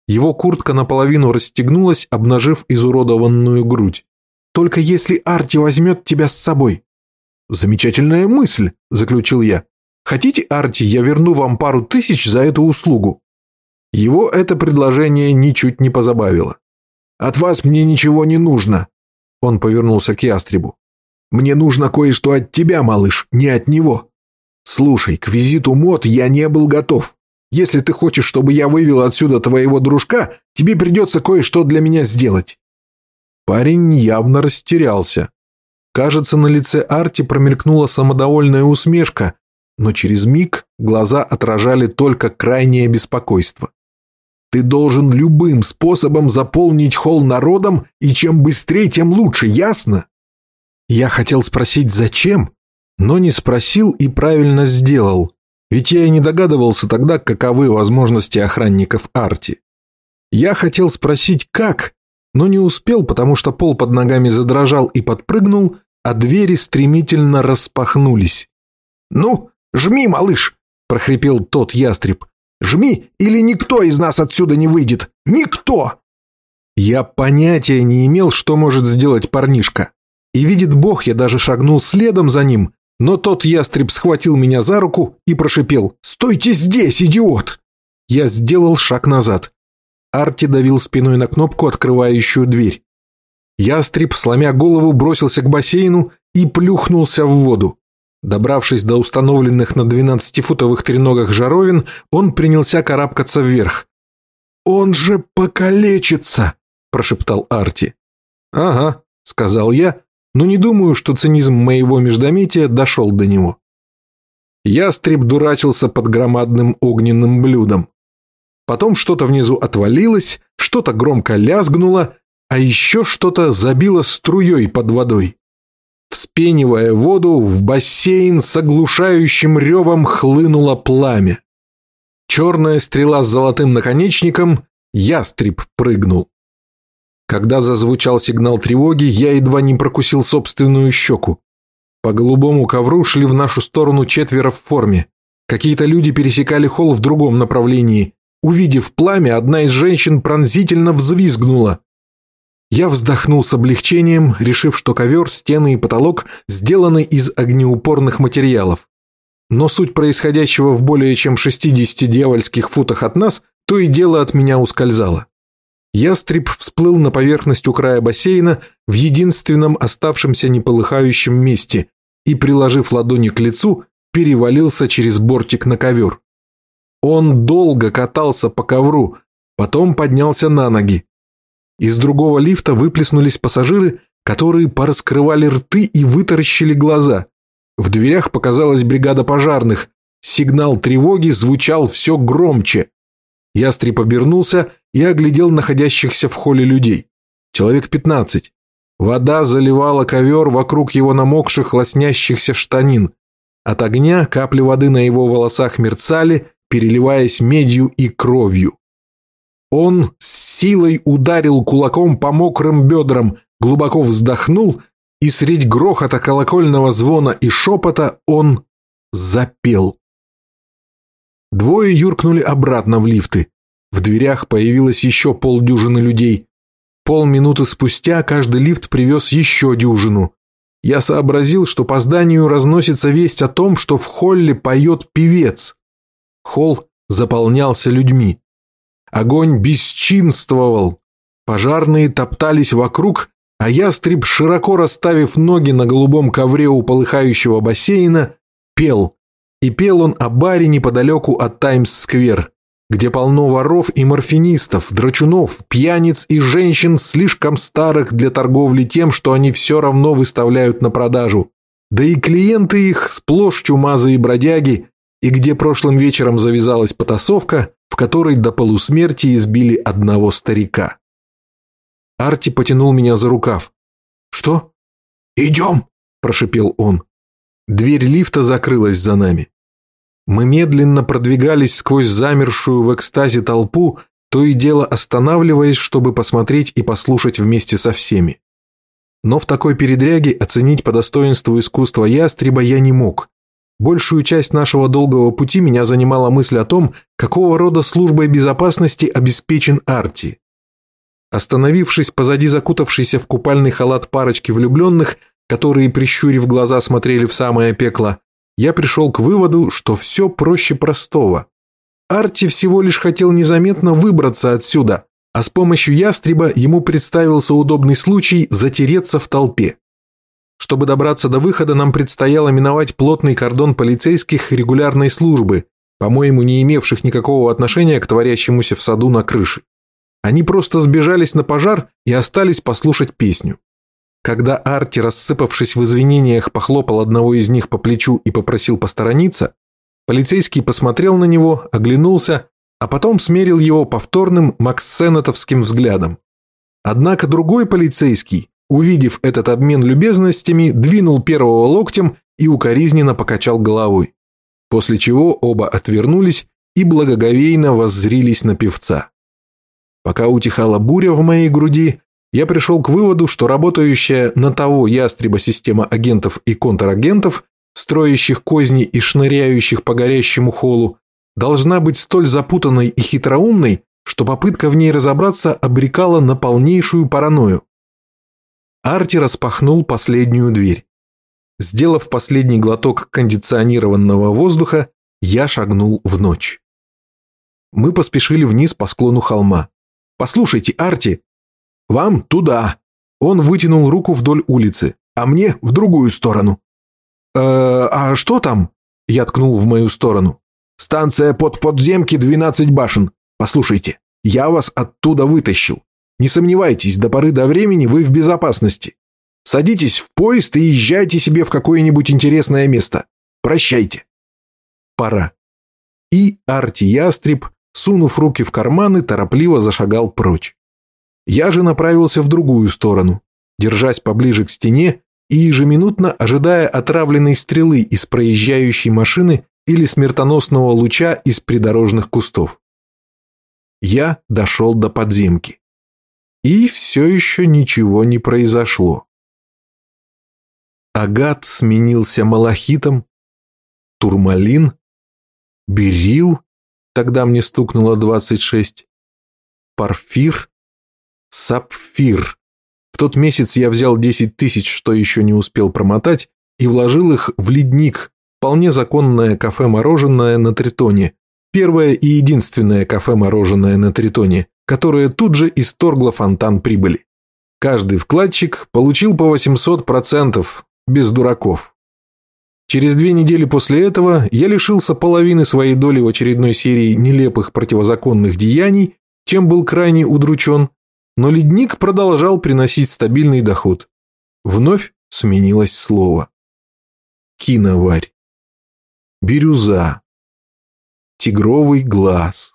Его куртка наполовину расстегнулась, обнажив изуродованную грудь. «Только если Арти возьмет тебя с собой». «Замечательная мысль», – заключил я. «Хотите, Арти, я верну вам пару тысяч за эту услугу?» Его это предложение ничуть не позабавило. «От вас мне ничего не нужно!» Он повернулся к ястребу. «Мне нужно кое-что от тебя, малыш, не от него. Слушай, к визиту Мот я не был готов. Если ты хочешь, чтобы я вывел отсюда твоего дружка, тебе придется кое-что для меня сделать». Парень явно растерялся. Кажется, на лице Арти промелькнула самодовольная усмешка, но через миг глаза отражали только крайнее беспокойство. Ты должен любым способом заполнить холл народом, и чем быстрее, тем лучше, ясно? Я хотел спросить, зачем, но не спросил и правильно сделал, ведь я и не догадывался тогда, каковы возможности охранников Арти. Я хотел спросить, как, но не успел, потому что пол под ногами задрожал и подпрыгнул, а двери стремительно распахнулись. «Ну, жми, малыш!» – прохрипел тот ястреб. Жми, или никто из нас отсюда не выйдет! Никто!» Я понятия не имел, что может сделать парнишка. И видит бог, я даже шагнул следом за ним, но тот ястреб схватил меня за руку и прошипел «Стойте здесь, идиот!» Я сделал шаг назад. Арти давил спиной на кнопку, открывающую дверь. Ястреб, сломя голову, бросился к бассейну и плюхнулся в воду. Добравшись до установленных на 12-футовых треногах жаровин, он принялся карабкаться вверх. «Он же покалечится!» – прошептал Арти. «Ага», — сказал я, но не думаю, что цинизм моего междометия дошел до него. Ястреб дурачился под громадным огненным блюдом. Потом что-то внизу отвалилось, что-то громко лязгнуло, а еще что-то забило струей под водой. Вспенивая воду, в бассейн с оглушающим ревом хлынуло пламя. Черная стрела с золотым наконечником, ястреб прыгнул. Когда зазвучал сигнал тревоги, я едва не прокусил собственную щеку. По голубому ковру шли в нашу сторону четверо в форме. Какие-то люди пересекали холл в другом направлении. Увидев пламя, одна из женщин пронзительно взвизгнула. Я вздохнул с облегчением, решив, что ковер, стены и потолок сделаны из огнеупорных материалов. Но суть происходящего в более чем 60 дьявольских футах от нас то и дело от меня ускользало. Ястреб всплыл на поверхность у края бассейна в единственном оставшемся неполыхающем месте и, приложив ладони к лицу, перевалился через бортик на ковер. Он долго катался по ковру, потом поднялся на ноги. Из другого лифта выплеснулись пассажиры, которые пораскрывали рты и вытаращили глаза. В дверях показалась бригада пожарных. Сигнал тревоги звучал все громче. Ястреб обернулся и оглядел находящихся в холле людей. Человек пятнадцать. Вода заливала ковер вокруг его намокших лоснящихся штанин. От огня капли воды на его волосах мерцали, переливаясь медью и кровью. Он с силой ударил кулаком по мокрым бедрам, глубоко вздохнул, и средь грохота колокольного звона и шепота он запел. Двое юркнули обратно в лифты. В дверях появилось еще полдюжины людей. Полминуты спустя каждый лифт привез еще дюжину. Я сообразил, что по зданию разносится весть о том, что в холле поет певец. Холл заполнялся людьми. Огонь бесчинствовал. Пожарные топтались вокруг, а ястреб, широко расставив ноги на голубом ковре у полыхающего бассейна, пел. И пел он о баре неподалеку от Таймс-сквер где полно воров и морфинистов, драчунов, пьяниц и женщин, слишком старых для торговли тем, что они все равно выставляют на продажу. Да и клиенты их сплошь чумазые бродяги, и где прошлым вечером завязалась потасовка, в которой до полусмерти избили одного старика. Арти потянул меня за рукав. «Что?» «Идем!» – прошипел он. Дверь лифта закрылась за нами. Мы медленно продвигались сквозь замершую в экстазе толпу, то и дело останавливаясь, чтобы посмотреть и послушать вместе со всеми. Но в такой передряге оценить по достоинству искусства ястреба я не мог. Большую часть нашего долгого пути меня занимала мысль о том, какого рода службой безопасности обеспечен Арти. Остановившись позади закутавшейся в купальный халат парочки влюбленных, которые, прищурив глаза, смотрели в самое пекло, я пришел к выводу, что все проще простого. Арти всего лишь хотел незаметно выбраться отсюда, а с помощью ястреба ему представился удобный случай затереться в толпе. Чтобы добраться до выхода, нам предстояло миновать плотный кордон полицейских регулярной службы, по-моему, не имевших никакого отношения к творящемуся в саду на крыше. Они просто сбежались на пожар и остались послушать песню. Когда Арти, рассыпавшись в извинениях, похлопал одного из них по плечу и попросил посторониться, полицейский посмотрел на него, оглянулся, а потом смерил его повторным максенетовским взглядом. Однако другой полицейский, увидев этот обмен любезностями, двинул первого локтем и укоризненно покачал головой. После чего оба отвернулись и благоговейно воззрились на певца. Пока утихала буря в моей груди, я пришел к выводу, что работающая на того ястреба система агентов и контрагентов, строящих козни и шныряющих по горящему холлу, должна быть столь запутанной и хитроумной, что попытка в ней разобраться обрекала на полнейшую паранойю. Арти распахнул последнюю дверь. Сделав последний глоток кондиционированного воздуха, я шагнул в ночь. Мы поспешили вниз по склону холма. «Послушайте, Арти!» «Вам туда!» Он вытянул руку вдоль улицы, а мне в другую сторону. «Э, а что там?» Я ткнул в мою сторону. «Станция под подземки 12 башен. Послушайте, я вас оттуда вытащил. Не сомневайтесь, до поры до времени вы в безопасности. Садитесь в поезд и езжайте себе в какое-нибудь интересное место. Прощайте. Пора. И Арти-ястреб, сунув руки в карманы, торопливо зашагал прочь. Я же направился в другую сторону, держась поближе к стене и ежеминутно ожидая отравленной стрелы из проезжающей машины или смертоносного луча из придорожных кустов. Я дошел до подземки. И все еще ничего не произошло. Агат сменился малахитом, турмалин, берил, тогда мне стукнуло двадцать шесть, парфир, сапфир. В тот месяц я взял десять тысяч, что еще не успел промотать, и вложил их в ледник, вполне законное кафе-мороженое на Тритоне, первое и единственное кафе-мороженое на Тритоне, которое тут же исторгло фонтан прибыли. Каждый вкладчик получил по 800%, без дураков. Через две недели после этого я лишился половины своей доли в очередной серии нелепых противозаконных деяний, чем был крайне удручен, но ледник продолжал приносить стабильный доход. Вновь сменилось слово. Киноварь. Бирюза. Тигровый глаз.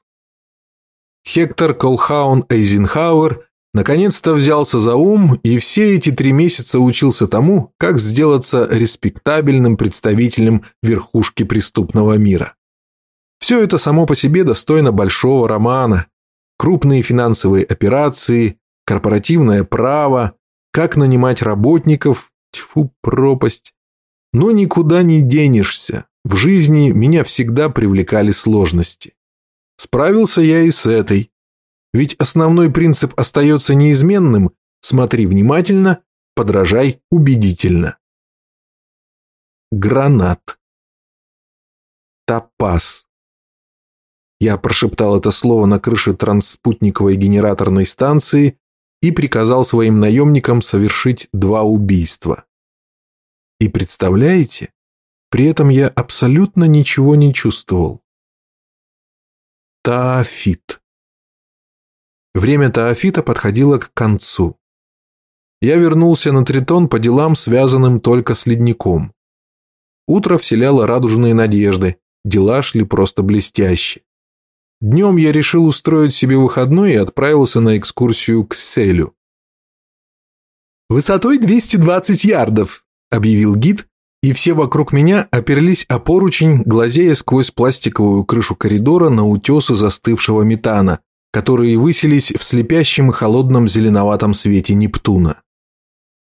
Хектор Колхаун Эйзенхауэр наконец-то взялся за ум и все эти три месяца учился тому, как сделаться респектабельным представителем верхушки преступного мира. Все это само по себе достойно большого романа. Крупные финансовые операции, корпоративное право, как нанимать работников, тьфу, пропасть. Но никуда не денешься. В жизни меня всегда привлекали сложности. Справился я и с этой. Ведь основной принцип остается неизменным «смотри внимательно, подражай убедительно». Гранат. Топаз. Я прошептал это слово на крыше трансспутниковой генераторной станции и приказал своим наемникам совершить два убийства. И представляете, при этом я абсолютно ничего не чувствовал. Таафит. Время Таафита подходило к концу. Я вернулся на Тритон по делам, связанным только с ледником. Утро вселяло радужные надежды, дела шли просто блестяще. Днем я решил устроить себе выходной и отправился на экскурсию к Селю. «Высотой 220 ярдов», — объявил гид, и все вокруг меня оперлись о поручень, глазея сквозь пластиковую крышу коридора на утесы застывшего метана, которые высились в слепящем холодном зеленоватом свете Нептуна.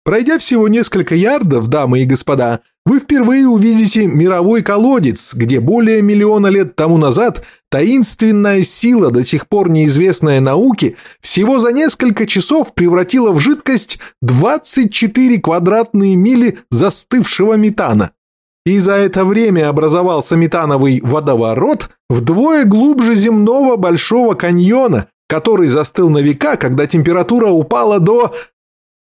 Пройдя всего несколько ярдов, дамы и господа, вы впервые увидите мировой колодец, где более миллиона лет тому назад таинственная сила, до сих пор неизвестная науке, всего за несколько часов превратила в жидкость 24 квадратные мили застывшего метана. И за это время образовался метановый водоворот вдвое глубже земного Большого каньона, который застыл на века, когда температура упала до...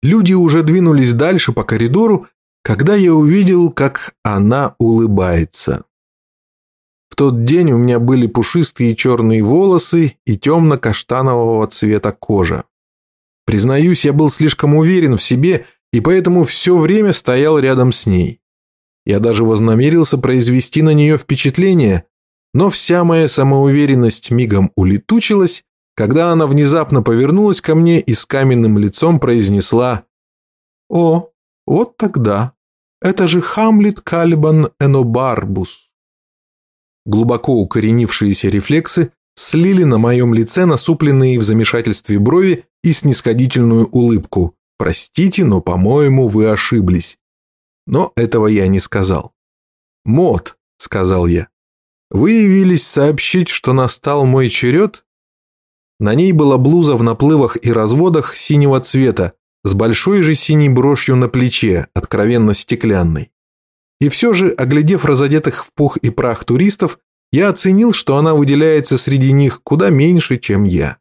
Люди уже двинулись дальше по коридору, когда я увидел, как она улыбается. В тот день у меня были пушистые черные волосы и темно-каштанового цвета кожа. Признаюсь, я был слишком уверен в себе и поэтому все время стоял рядом с ней. Я даже вознамерился произвести на нее впечатление, но вся моя самоуверенность мигом улетучилась, когда она внезапно повернулась ко мне и с каменным лицом произнесла «О, вот тогда. Это же Хамлет Калибан Энобарбус». Глубоко укоренившиеся рефлексы слили на моем лице насупленные в замешательстве брови и снисходительную улыбку. «Простите, но, по-моему, вы ошиблись». Но этого я не сказал. «Мот», — сказал я, — «вы явились сообщить, что настал мой черед?» На ней была блуза в наплывах и разводах синего цвета, с большой же синей брошью на плече, откровенно стеклянной. И все же, оглядев разодетых в пух и прах туристов, я оценил, что она выделяется среди них куда меньше, чем я.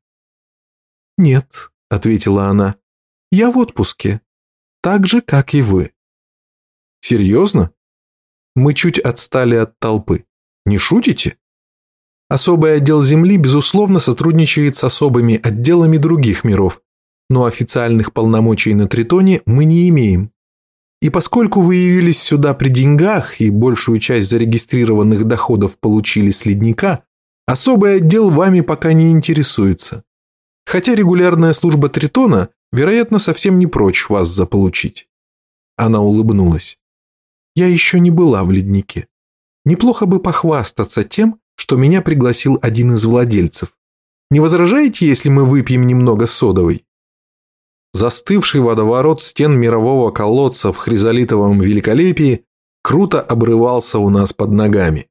«Нет», — ответила она, — «я в отпуске, так же, как и вы». «Серьезно?» Мы чуть отстали от толпы. «Не шутите?» Особый отдел Земли, безусловно, сотрудничает с особыми отделами других миров. но официальных полномочий на Тритоне мы не имеем. И поскольку вы явились сюда при деньгах и большую часть зарегистрированных доходов получили с ледника, особый отдел вами пока не интересуется. Хотя регулярная служба Тритона, вероятно, совсем не прочь вас заполучить. Она улыбнулась. Я еще не была в леднике. Неплохо бы похвастаться тем, что меня пригласил один из владельцев. Не возражаете, если мы выпьем немного содовой? Застывший водоворот стен мирового колодца в хризолитовом великолепии круто обрывался у нас под ногами.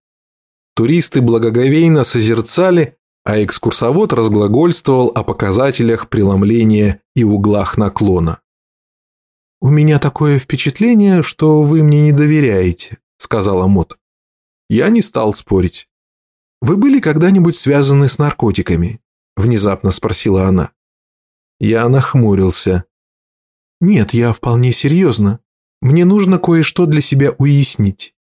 Туристы благоговейно созерцали, а экскурсовод разглагольствовал о показателях преломления и углах наклона. «У меня такое впечатление, что вы мне не доверяете», — сказала Мот. Я не стал спорить. «Вы были когда-нибудь связаны с наркотиками?» — внезапно спросила она. Я нахмурился. «Нет, я вполне серьезно. Мне нужно кое-что для себя уяснить.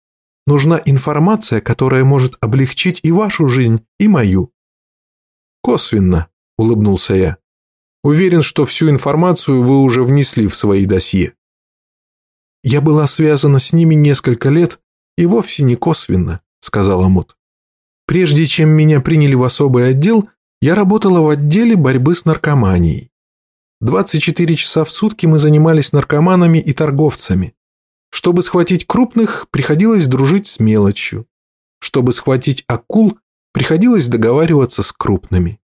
Нужна информация, которая может облегчить и вашу жизнь, и мою». «Косвенно», — улыбнулся я. «Уверен, что всю информацию вы уже внесли в свои досье». «Я была связана с ними несколько лет и вовсе не косвенно», — сказала Мот. «Прежде чем меня приняли в особый отдел, я работала в отделе борьбы с наркоманией. 24 часа в сутки мы занимались наркоманами и торговцами. Чтобы схватить крупных, приходилось дружить с мелочью. Чтобы схватить акул, приходилось договариваться с крупными.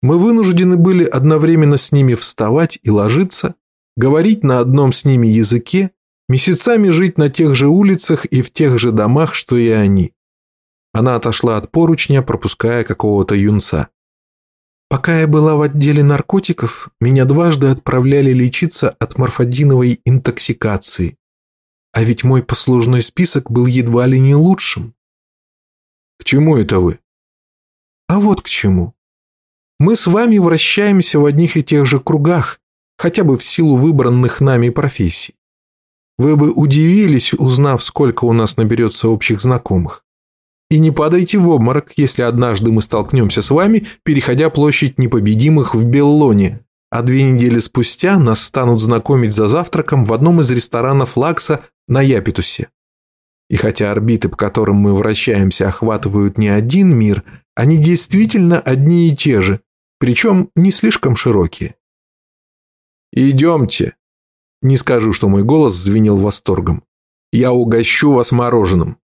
Мы вынуждены были одновременно с ними вставать и ложиться, говорить на одном с ними языке, месяцами жить на тех же улицах и в тех же домах, что и они. Она отошла от поручня, пропуская какого-то юнца. Пока я была в отделе наркотиков, меня дважды отправляли лечиться от морфодиновой интоксикации. А ведь мой послужной список был едва ли не лучшим. К чему это вы? А вот к чему. Мы с вами вращаемся в одних и тех же кругах, хотя бы в силу выбранных нами профессий. Вы бы удивились, узнав, сколько у нас наберется общих знакомых. И не падайте в обморок, если однажды мы столкнемся с вами, переходя площадь непобедимых в Беллоне, а две недели спустя нас станут знакомить за завтраком в одном из ресторанов Лакса на Япитусе. И хотя орбиты, по которым мы вращаемся, охватывают не один мир, они действительно одни и те же, причем не слишком широкие. «Идемте!» Не скажу, что мой голос звенел восторгом. «Я угощу вас мороженым!»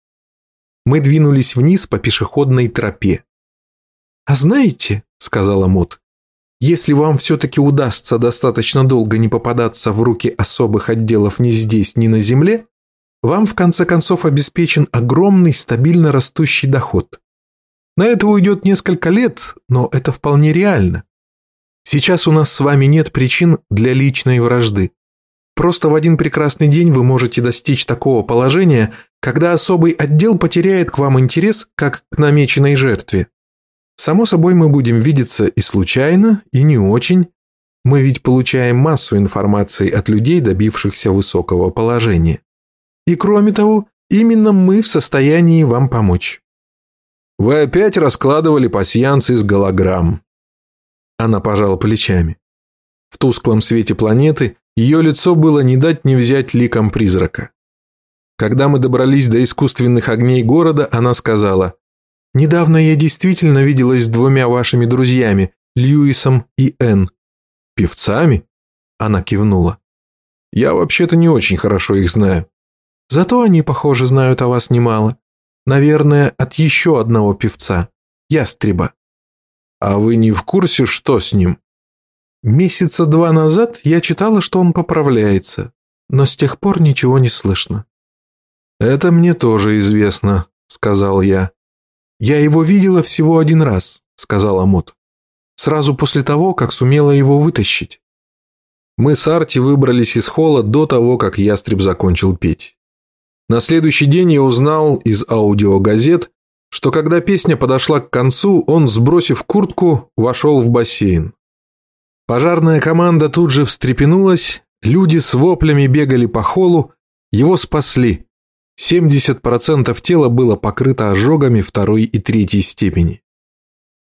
Мы двинулись вниз по пешеходной тропе. «А знаете, — сказала Мот, — если вам все-таки удастся достаточно долго не попадаться в руки особых отделов ни здесь, ни на земле, вам в конце концов обеспечен огромный стабильно растущий доход. На это уйдет несколько лет, но это вполне реально. Сейчас у нас с вами нет причин для личной вражды. Просто в один прекрасный день вы можете достичь такого положения, когда особый отдел потеряет к вам интерес, как к намеченной жертве. Само собой, мы будем видеться и случайно, и не очень. Мы ведь получаем массу информации от людей, добившихся высокого положения. И кроме того, именно мы в состоянии вам помочь. Вы опять раскладывали пасьянцы из голограмм. Она пожала плечами. В тусклом свете планеты ее лицо было не дать не взять ликом призрака. Когда мы добрались до искусственных огней города, она сказала, «Недавно я действительно виделась с двумя вашими друзьями, Льюисом и Энн». «Певцами?» Она кивнула. «Я вообще-то не очень хорошо их знаю. Зато они, похоже, знают о вас немало. Наверное, от еще одного певца, Ястреба». «А вы не в курсе, что с ним?» Месяца два назад я читала, что он поправляется, но с тех пор ничего не слышно. «Это мне тоже известно», — сказал я. «Я его видела всего один раз», — сказала Мот. «Сразу после того, как сумела его вытащить». Мы с Арти выбрались из холла до того, как ястреб закончил петь. На следующий день я узнал из аудиогазет, что когда песня подошла к концу, он, сбросив куртку, вошел в бассейн. Пожарная команда тут же встрепенулась, люди с воплями бегали по холлу, его спасли. 70% тела было покрыто ожогами второй и третьей степени.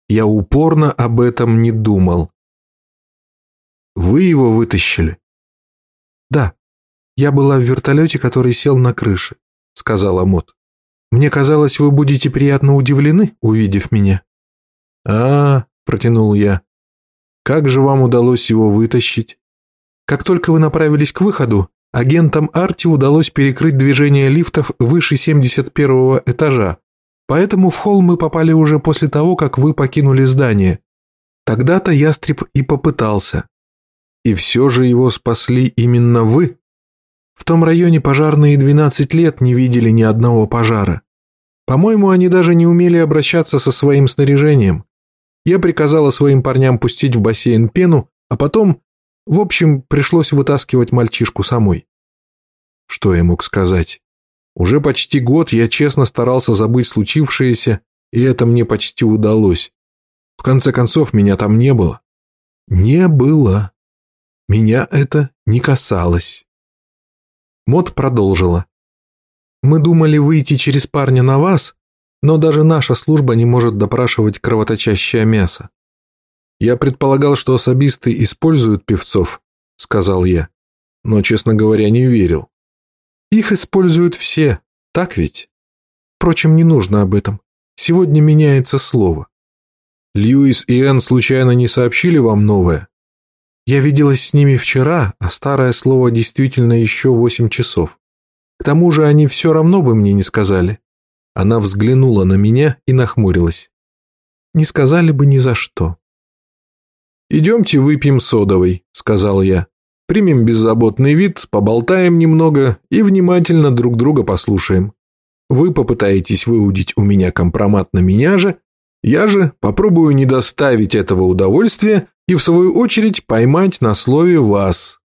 Я упорно об этом не думал. Вы его вытащили? Да, я была в вертолете, который сел на крыше, сказала Мот. Мне казалось, вы будете приятно удивлены, увидев меня. А, протянул я. Как же вам удалось его вытащить? Как только вы направились к выходу, агентам Арти удалось перекрыть движение лифтов выше 71 этажа, поэтому в холл мы попали уже после того, как вы покинули здание. Тогда-то ястреб и попытался. И все же его спасли именно вы? В том районе пожарные 12 лет не видели ни одного пожара. По-моему, они даже не умели обращаться со своим снаряжением. Я приказала своим парням пустить в бассейн пену, а потом в общем, пришлось вытаскивать мальчишку самой. Что я мог сказать? Уже почти год я честно старался забыть случившееся, и это мне почти удалось. В конце концов, меня там не было. Не было. Меня это не касалось. Мод продолжила. Мы думали выйти через парня на вас, но даже наша служба не может допрашивать кровоточащее мясо. «Я предполагал, что особисты используют певцов», — сказал я, но, честно говоря, не верил. «Их используют все, так ведь? Впрочем, не нужно об этом. Сегодня меняется слово». «Льюис и Энн случайно не сообщили вам новое?» «Я виделась с ними вчера, а старое слово действительно еще восемь часов. К тому же они все равно бы мне не сказали». Она взглянула на меня и нахмурилась. «Не сказали бы ни за что». «Идемте выпьем содовой», — сказал я. «Примем беззаботный вид, поболтаем немного и внимательно друг друга послушаем. Вы попытаетесь выудить у меня компромат на меня же, я же попробую не доставить этого удовольствия и, в свою очередь, поймать на слове вас.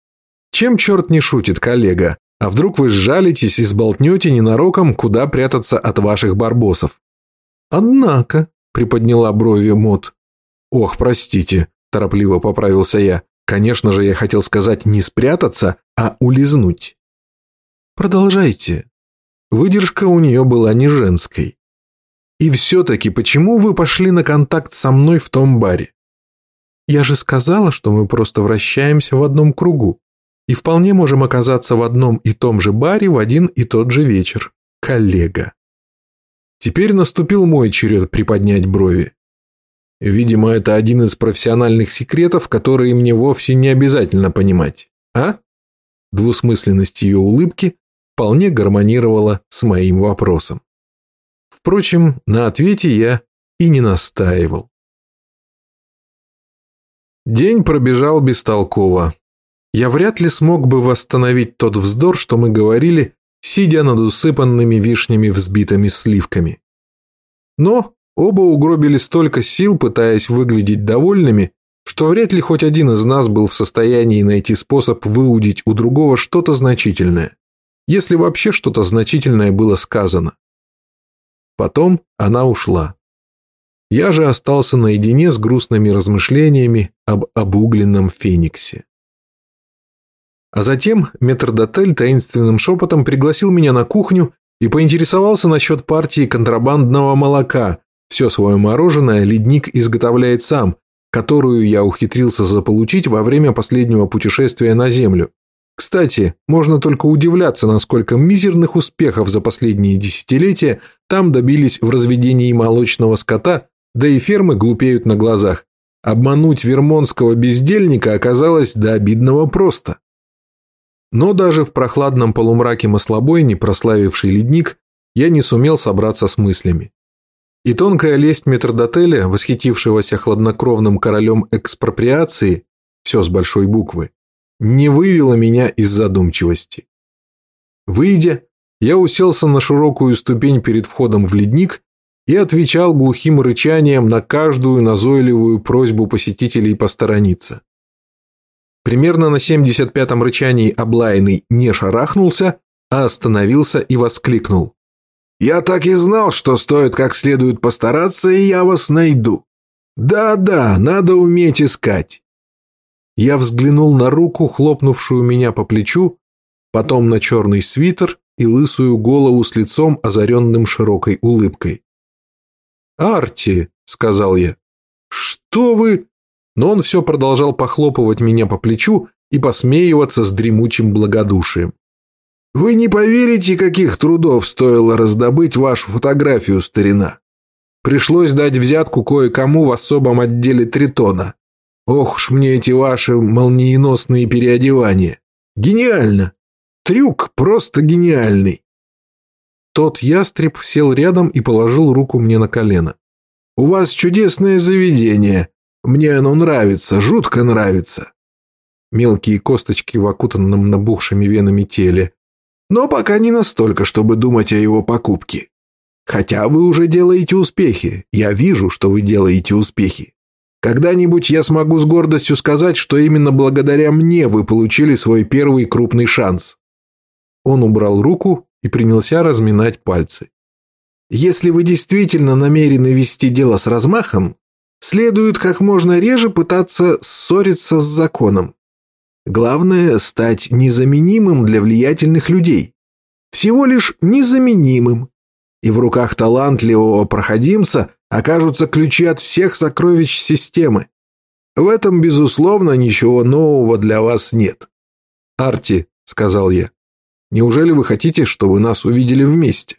Чем черт не шутит, коллега? А вдруг вы сжалитесь и сболтнете ненароком, куда прятаться от ваших барбосов?» «Однако», — приподняла брови Мот. «Ох, простите, торопливо поправился я. Конечно же, я хотел сказать не спрятаться, а улизнуть. Продолжайте. Выдержка у нее была не женской. И все-таки почему вы пошли на контакт со мной в том баре? Я же сказала, что мы просто вращаемся в одном кругу и вполне можем оказаться в одном и том же баре в один и тот же вечер, коллега. Теперь наступил мой черед приподнять брови. Видимо, это один из профессиональных секретов, которые мне вовсе не обязательно понимать. А? Двусмысленность ее улыбки вполне гармонировала с моим вопросом. Впрочем, на ответе я и не настаивал. День пробежал бестолково. Я вряд ли смог бы восстановить тот вздор, что мы говорили, сидя над усыпанными вишнями взбитыми сливками. Но Оба угробили столько сил, пытаясь выглядеть довольными, что вряд ли хоть один из нас был в состоянии найти способ выудить у другого что-то значительное, если вообще что-то значительное было сказано. Потом она ушла. Я же остался наедине с грустными размышлениями об обугленном фениксе. А затем метрдотель таинственным шепотом пригласил меня на кухню и поинтересовался насчет партии контрабандного молока, все свое мороженое ледник изготовляет сам, которую я ухитрился заполучить во время последнего путешествия на Землю. Кстати, можно только удивляться, насколько мизерных успехов за последние десятилетия там добились в разведении молочного скота, да и фермы глупеют на глазах. Обмануть вермонского бездельника оказалось до обидного просто. Но даже в прохладном полумраке маслобойни, прославивший ледник, я не сумел собраться с мыслями. И тонкая лесть метрдотеля, восхитившегося хладнокровным королем экспроприации, все с большой буквы, не вывела меня из задумчивости. Выйдя, я уселся на широкую ступень перед входом в ледник и отвечал глухим рычанием на каждую назойливую просьбу посетителей посторониться. Примерно на 75-м рычании облаянный не шарахнулся, а остановился и воскликнул. Я так и знал, что стоит как следует постараться, и я вас найду. Да-да, надо уметь искать. Я взглянул на руку, хлопнувшую меня по плечу, потом на черный свитер и лысую голову с лицом, озаренным широкой улыбкой. «Арти», — сказал я, — «что вы...» но он все продолжал похлопывать меня по плечу и посмеиваться с дремучим благодушием. «Вы не поверите, каких трудов стоило раздобыть вашу фотографию, старина. Пришлось дать взятку кое-кому в особом отделе Тритона. Ох уж мне эти ваши молниеносные переодевания. Гениально! Трюк просто гениальный!» Тот ястреб сел рядом и положил руку мне на колено. «У вас чудесное заведение. Мне оно нравится, жутко нравится». Мелкие косточки в окутанном набухшими венами теле. Но пока не настолько, чтобы думать о его покупке. Хотя вы уже делаете успехи. Я вижу, что вы делаете успехи. Когда-нибудь я смогу с гордостью сказать, что именно благодаря мне вы получили свой первый крупный шанс. Он убрал руку и принялся разминать пальцы. Если вы действительно намерены вести дело с размахом, следует как можно реже пытаться ссориться с законом. Главное – стать незаменимым для влиятельных людей. Всего лишь незаменимым. И в руках талантливого проходимца окажутся ключи от всех сокровищ системы. В этом, безусловно, ничего нового для вас нет. «Арти», – сказал я, – «неужели вы хотите, чтобы нас увидели вместе?»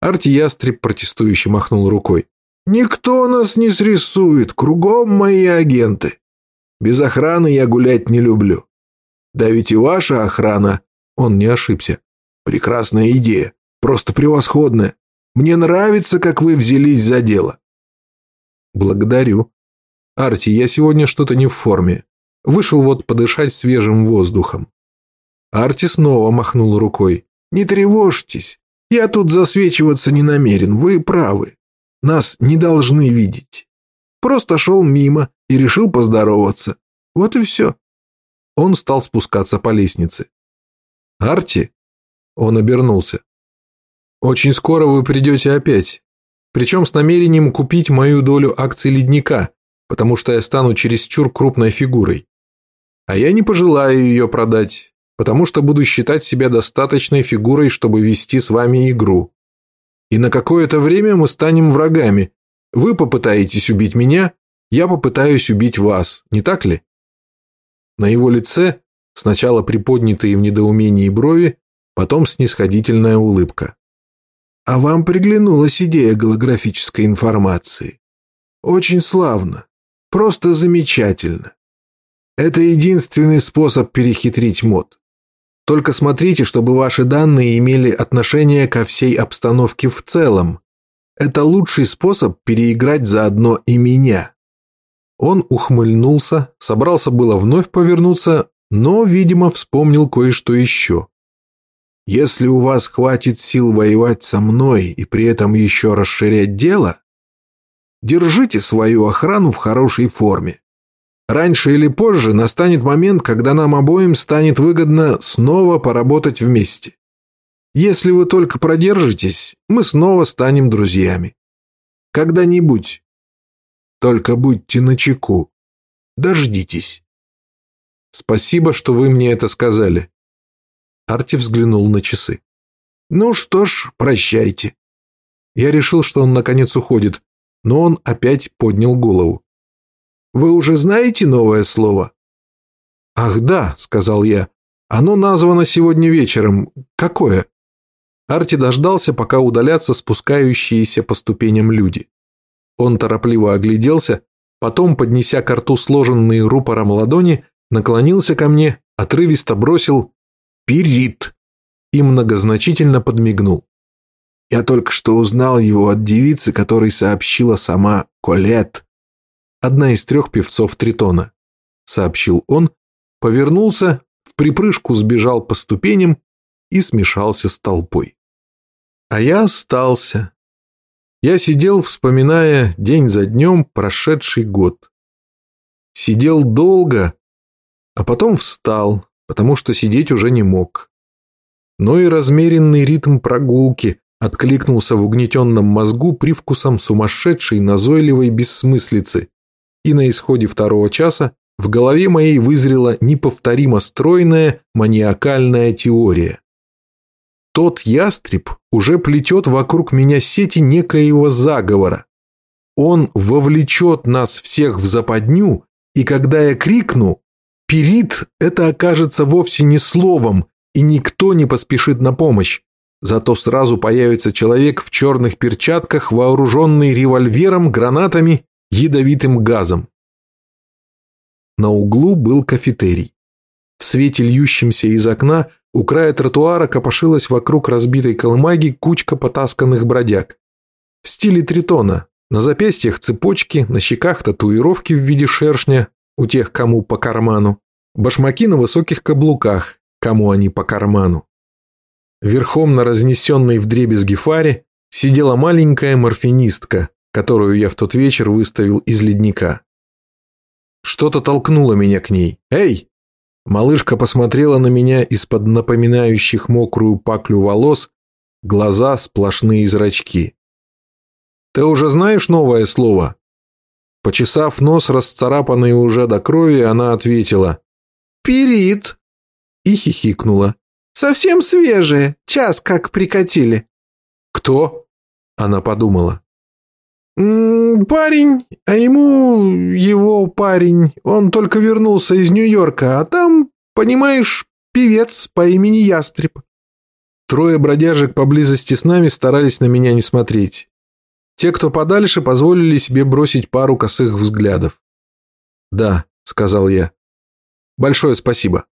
Арти Ястреб протестующе махнул рукой. «Никто нас не срисует, кругом мои агенты. Без охраны я гулять не люблю. Да ведь и ваша охрана...» Он не ошибся. «Прекрасная идея, просто превосходная. Мне нравится, как вы взялись за дело». «Благодарю. Арти, я сегодня что-то не в форме. Вышел вот подышать свежим воздухом». Арти снова махнул рукой. «Не тревожьтесь. Я тут засвечиваться не намерен, вы правы. Нас не должны видеть. Просто шел мимо и решил поздороваться. Вот и все». Он стал спускаться по лестнице. «Арти?» Он обернулся. Очень скоро вы придете опять. Причем с намерением купить мою долю акций ледника, потому что я стану чересчур крупной фигурой. А я не пожелаю ее продать, потому что буду считать себя достаточной фигурой, чтобы вести с вами игру. И на какое-то время мы станем врагами. Вы попытаетесь убить меня, я попытаюсь убить вас, не так ли? На его лице сначала приподнятые в недоумении брови, потом снисходительная улыбка. А вам приглянулась идея голографической информации. Очень славно. Просто замечательно. Это единственный способ перехитрить мод. Только смотрите, чтобы ваши данные имели отношение ко всей обстановке в целом. Это лучший способ переиграть заодно и меня. Он ухмыльнулся, собрался было вновь повернуться, но, видимо, вспомнил кое-что еще. Если у вас хватит сил воевать со мной и при этом еще расширять дело, держите свою охрану в хорошей форме. Раньше или позже настанет момент, когда нам обоим станет выгодно снова поработать вместе. Если вы только продержитесь, мы снова станем друзьями. Когда-нибудь. Только будьте начеку. Дождитесь. Спасибо, что вы мне это сказали. Арти взглянул на часы. «Ну что ж, прощайте». Я решил, что он наконец уходит, но он опять поднял голову. «Вы уже знаете новое слово?» «Ах да», — сказал я. «Оно названо сегодня вечером. Какое?» Арти дождался, пока удалятся спускающиеся по ступеням люди. Он торопливо огляделся, потом, поднеся к рту сложенные рупором ладони, наклонился ко мне, отрывисто бросил Пирит!» и многозначительно подмигнул. «Я только что узнал его от девицы, которой сообщила сама Колет, одна из трех певцов Тритона», — сообщил он, повернулся, в припрыжку сбежал по ступеням и смешался с толпой. А я остался. Я сидел, вспоминая день за днем прошедший год. Сидел долго, а потом встал, потому что сидеть уже не мог. Но и размеренный ритм прогулки откликнулся в угнетенном мозгу привкусом сумасшедшей назойливой бессмыслицы, и на исходе второго часа в голове моей вызрела неповторимо стройная маниакальная теория. Тот ястреб уже плетет вокруг меня сети некоего заговора. Он вовлечет нас всех в западню И когда я крикну, «Перит!» это окажется вовсе не словом, и никто не поспешит на помощь. Зато сразу появится человек в черных перчатках, вооруженный револьвером, гранатами, ядовитым газом. На углу был кафетерий. В свете льющемся из окна у края тротуара копошилась вокруг разбитой колымаги кучка потасканных бродяг. В стиле тритона, на запястьях цепочки, на щеках татуировки в виде шершня, у тех, кому по карману, башмаки на высоких каблуках, кому они по карману. Верхом на разнесенной вдребезги фаре сидела маленькая морфинистка, которую я в тот вечер выставил из ледника. Что-то толкнуло меня к ней. «Эй!» Малышка посмотрела на меня из-под напоминающих мокрую паклю волос, глаза сплошные зрачки. «Ты уже знаешь новое слово?» Почесав нос, расцарапанный уже до крови, она ответила «Перит!» и хихикнула. Совсем свежие, час как прикатили. Кто? Она подумала. «М -м, парень, а ему его парень, он только вернулся из Нью-Йорка, а там, понимаешь, певец по имени Ястреб. Трое бродяжек поблизости с нами старались на меня не смотреть. Те, кто подальше, позволили себе бросить пару косых взглядов. «Да», — сказал я. «Большое спасибо».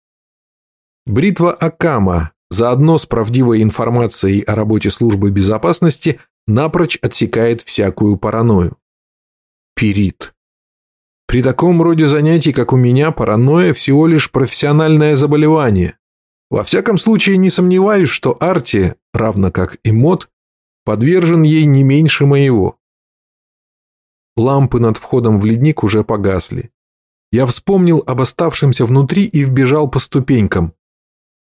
Бритва Акама, заодно с правдивой информацией о работе службы безопасности, напрочь отсекает всякую паранойю. Перит. При таком роде занятий, как у меня, паранойя всего лишь профессиональное заболевание. Во всяком случае, не сомневаюсь, что Арти, равно как и Мод, подвержен ей не меньше моего. Лампы над входом в ледник уже погасли. Я вспомнил об оставшемся внутри и вбежал по ступенькам.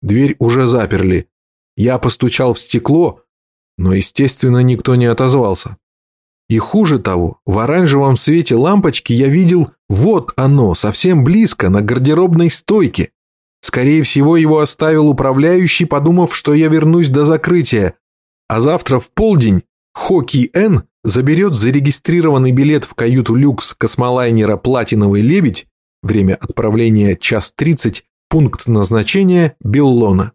Дверь уже заперли. Я постучал в стекло, но, естественно, никто не отозвался. И хуже того, в оранжевом свете лампочки я видел вот оно, совсем близко, на гардеробной стойке. Скорее всего, его оставил управляющий, подумав, что я вернусь до закрытия. А завтра в полдень Хоки Н заберет зарегистрированный билет в каюту люкс космолайнера «Платиновый лебедь», время отправления час тридцать, Пункт назначения – Беллона.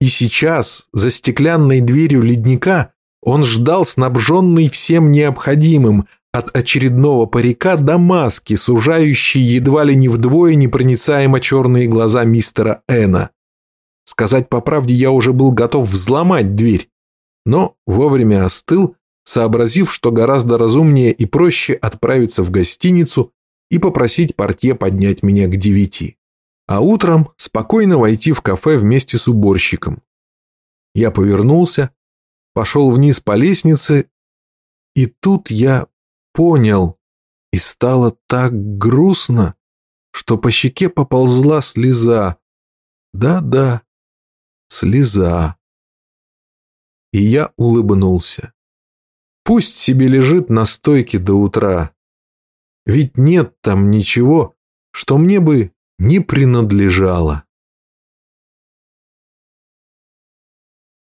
И сейчас, за стеклянной дверью ледника, он ждал снабженный всем необходимым, от очередного парика до маски, сужающей едва ли не вдвое непроницаемо черные глаза мистера Эна. Сказать по правде, я уже был готов взломать дверь, но вовремя остыл, сообразив, что гораздо разумнее и проще отправиться в гостиницу и попросить портье поднять меня к девяти а утром спокойно войти в кафе вместе с уборщиком. Я повернулся, пошел вниз по лестнице, и тут я понял, и стало так грустно, что по щеке поползла слеза. Да-да, слеза. И я улыбнулся. Пусть себе лежит на стойке до утра. Ведь нет там ничего, что мне бы не принадлежало.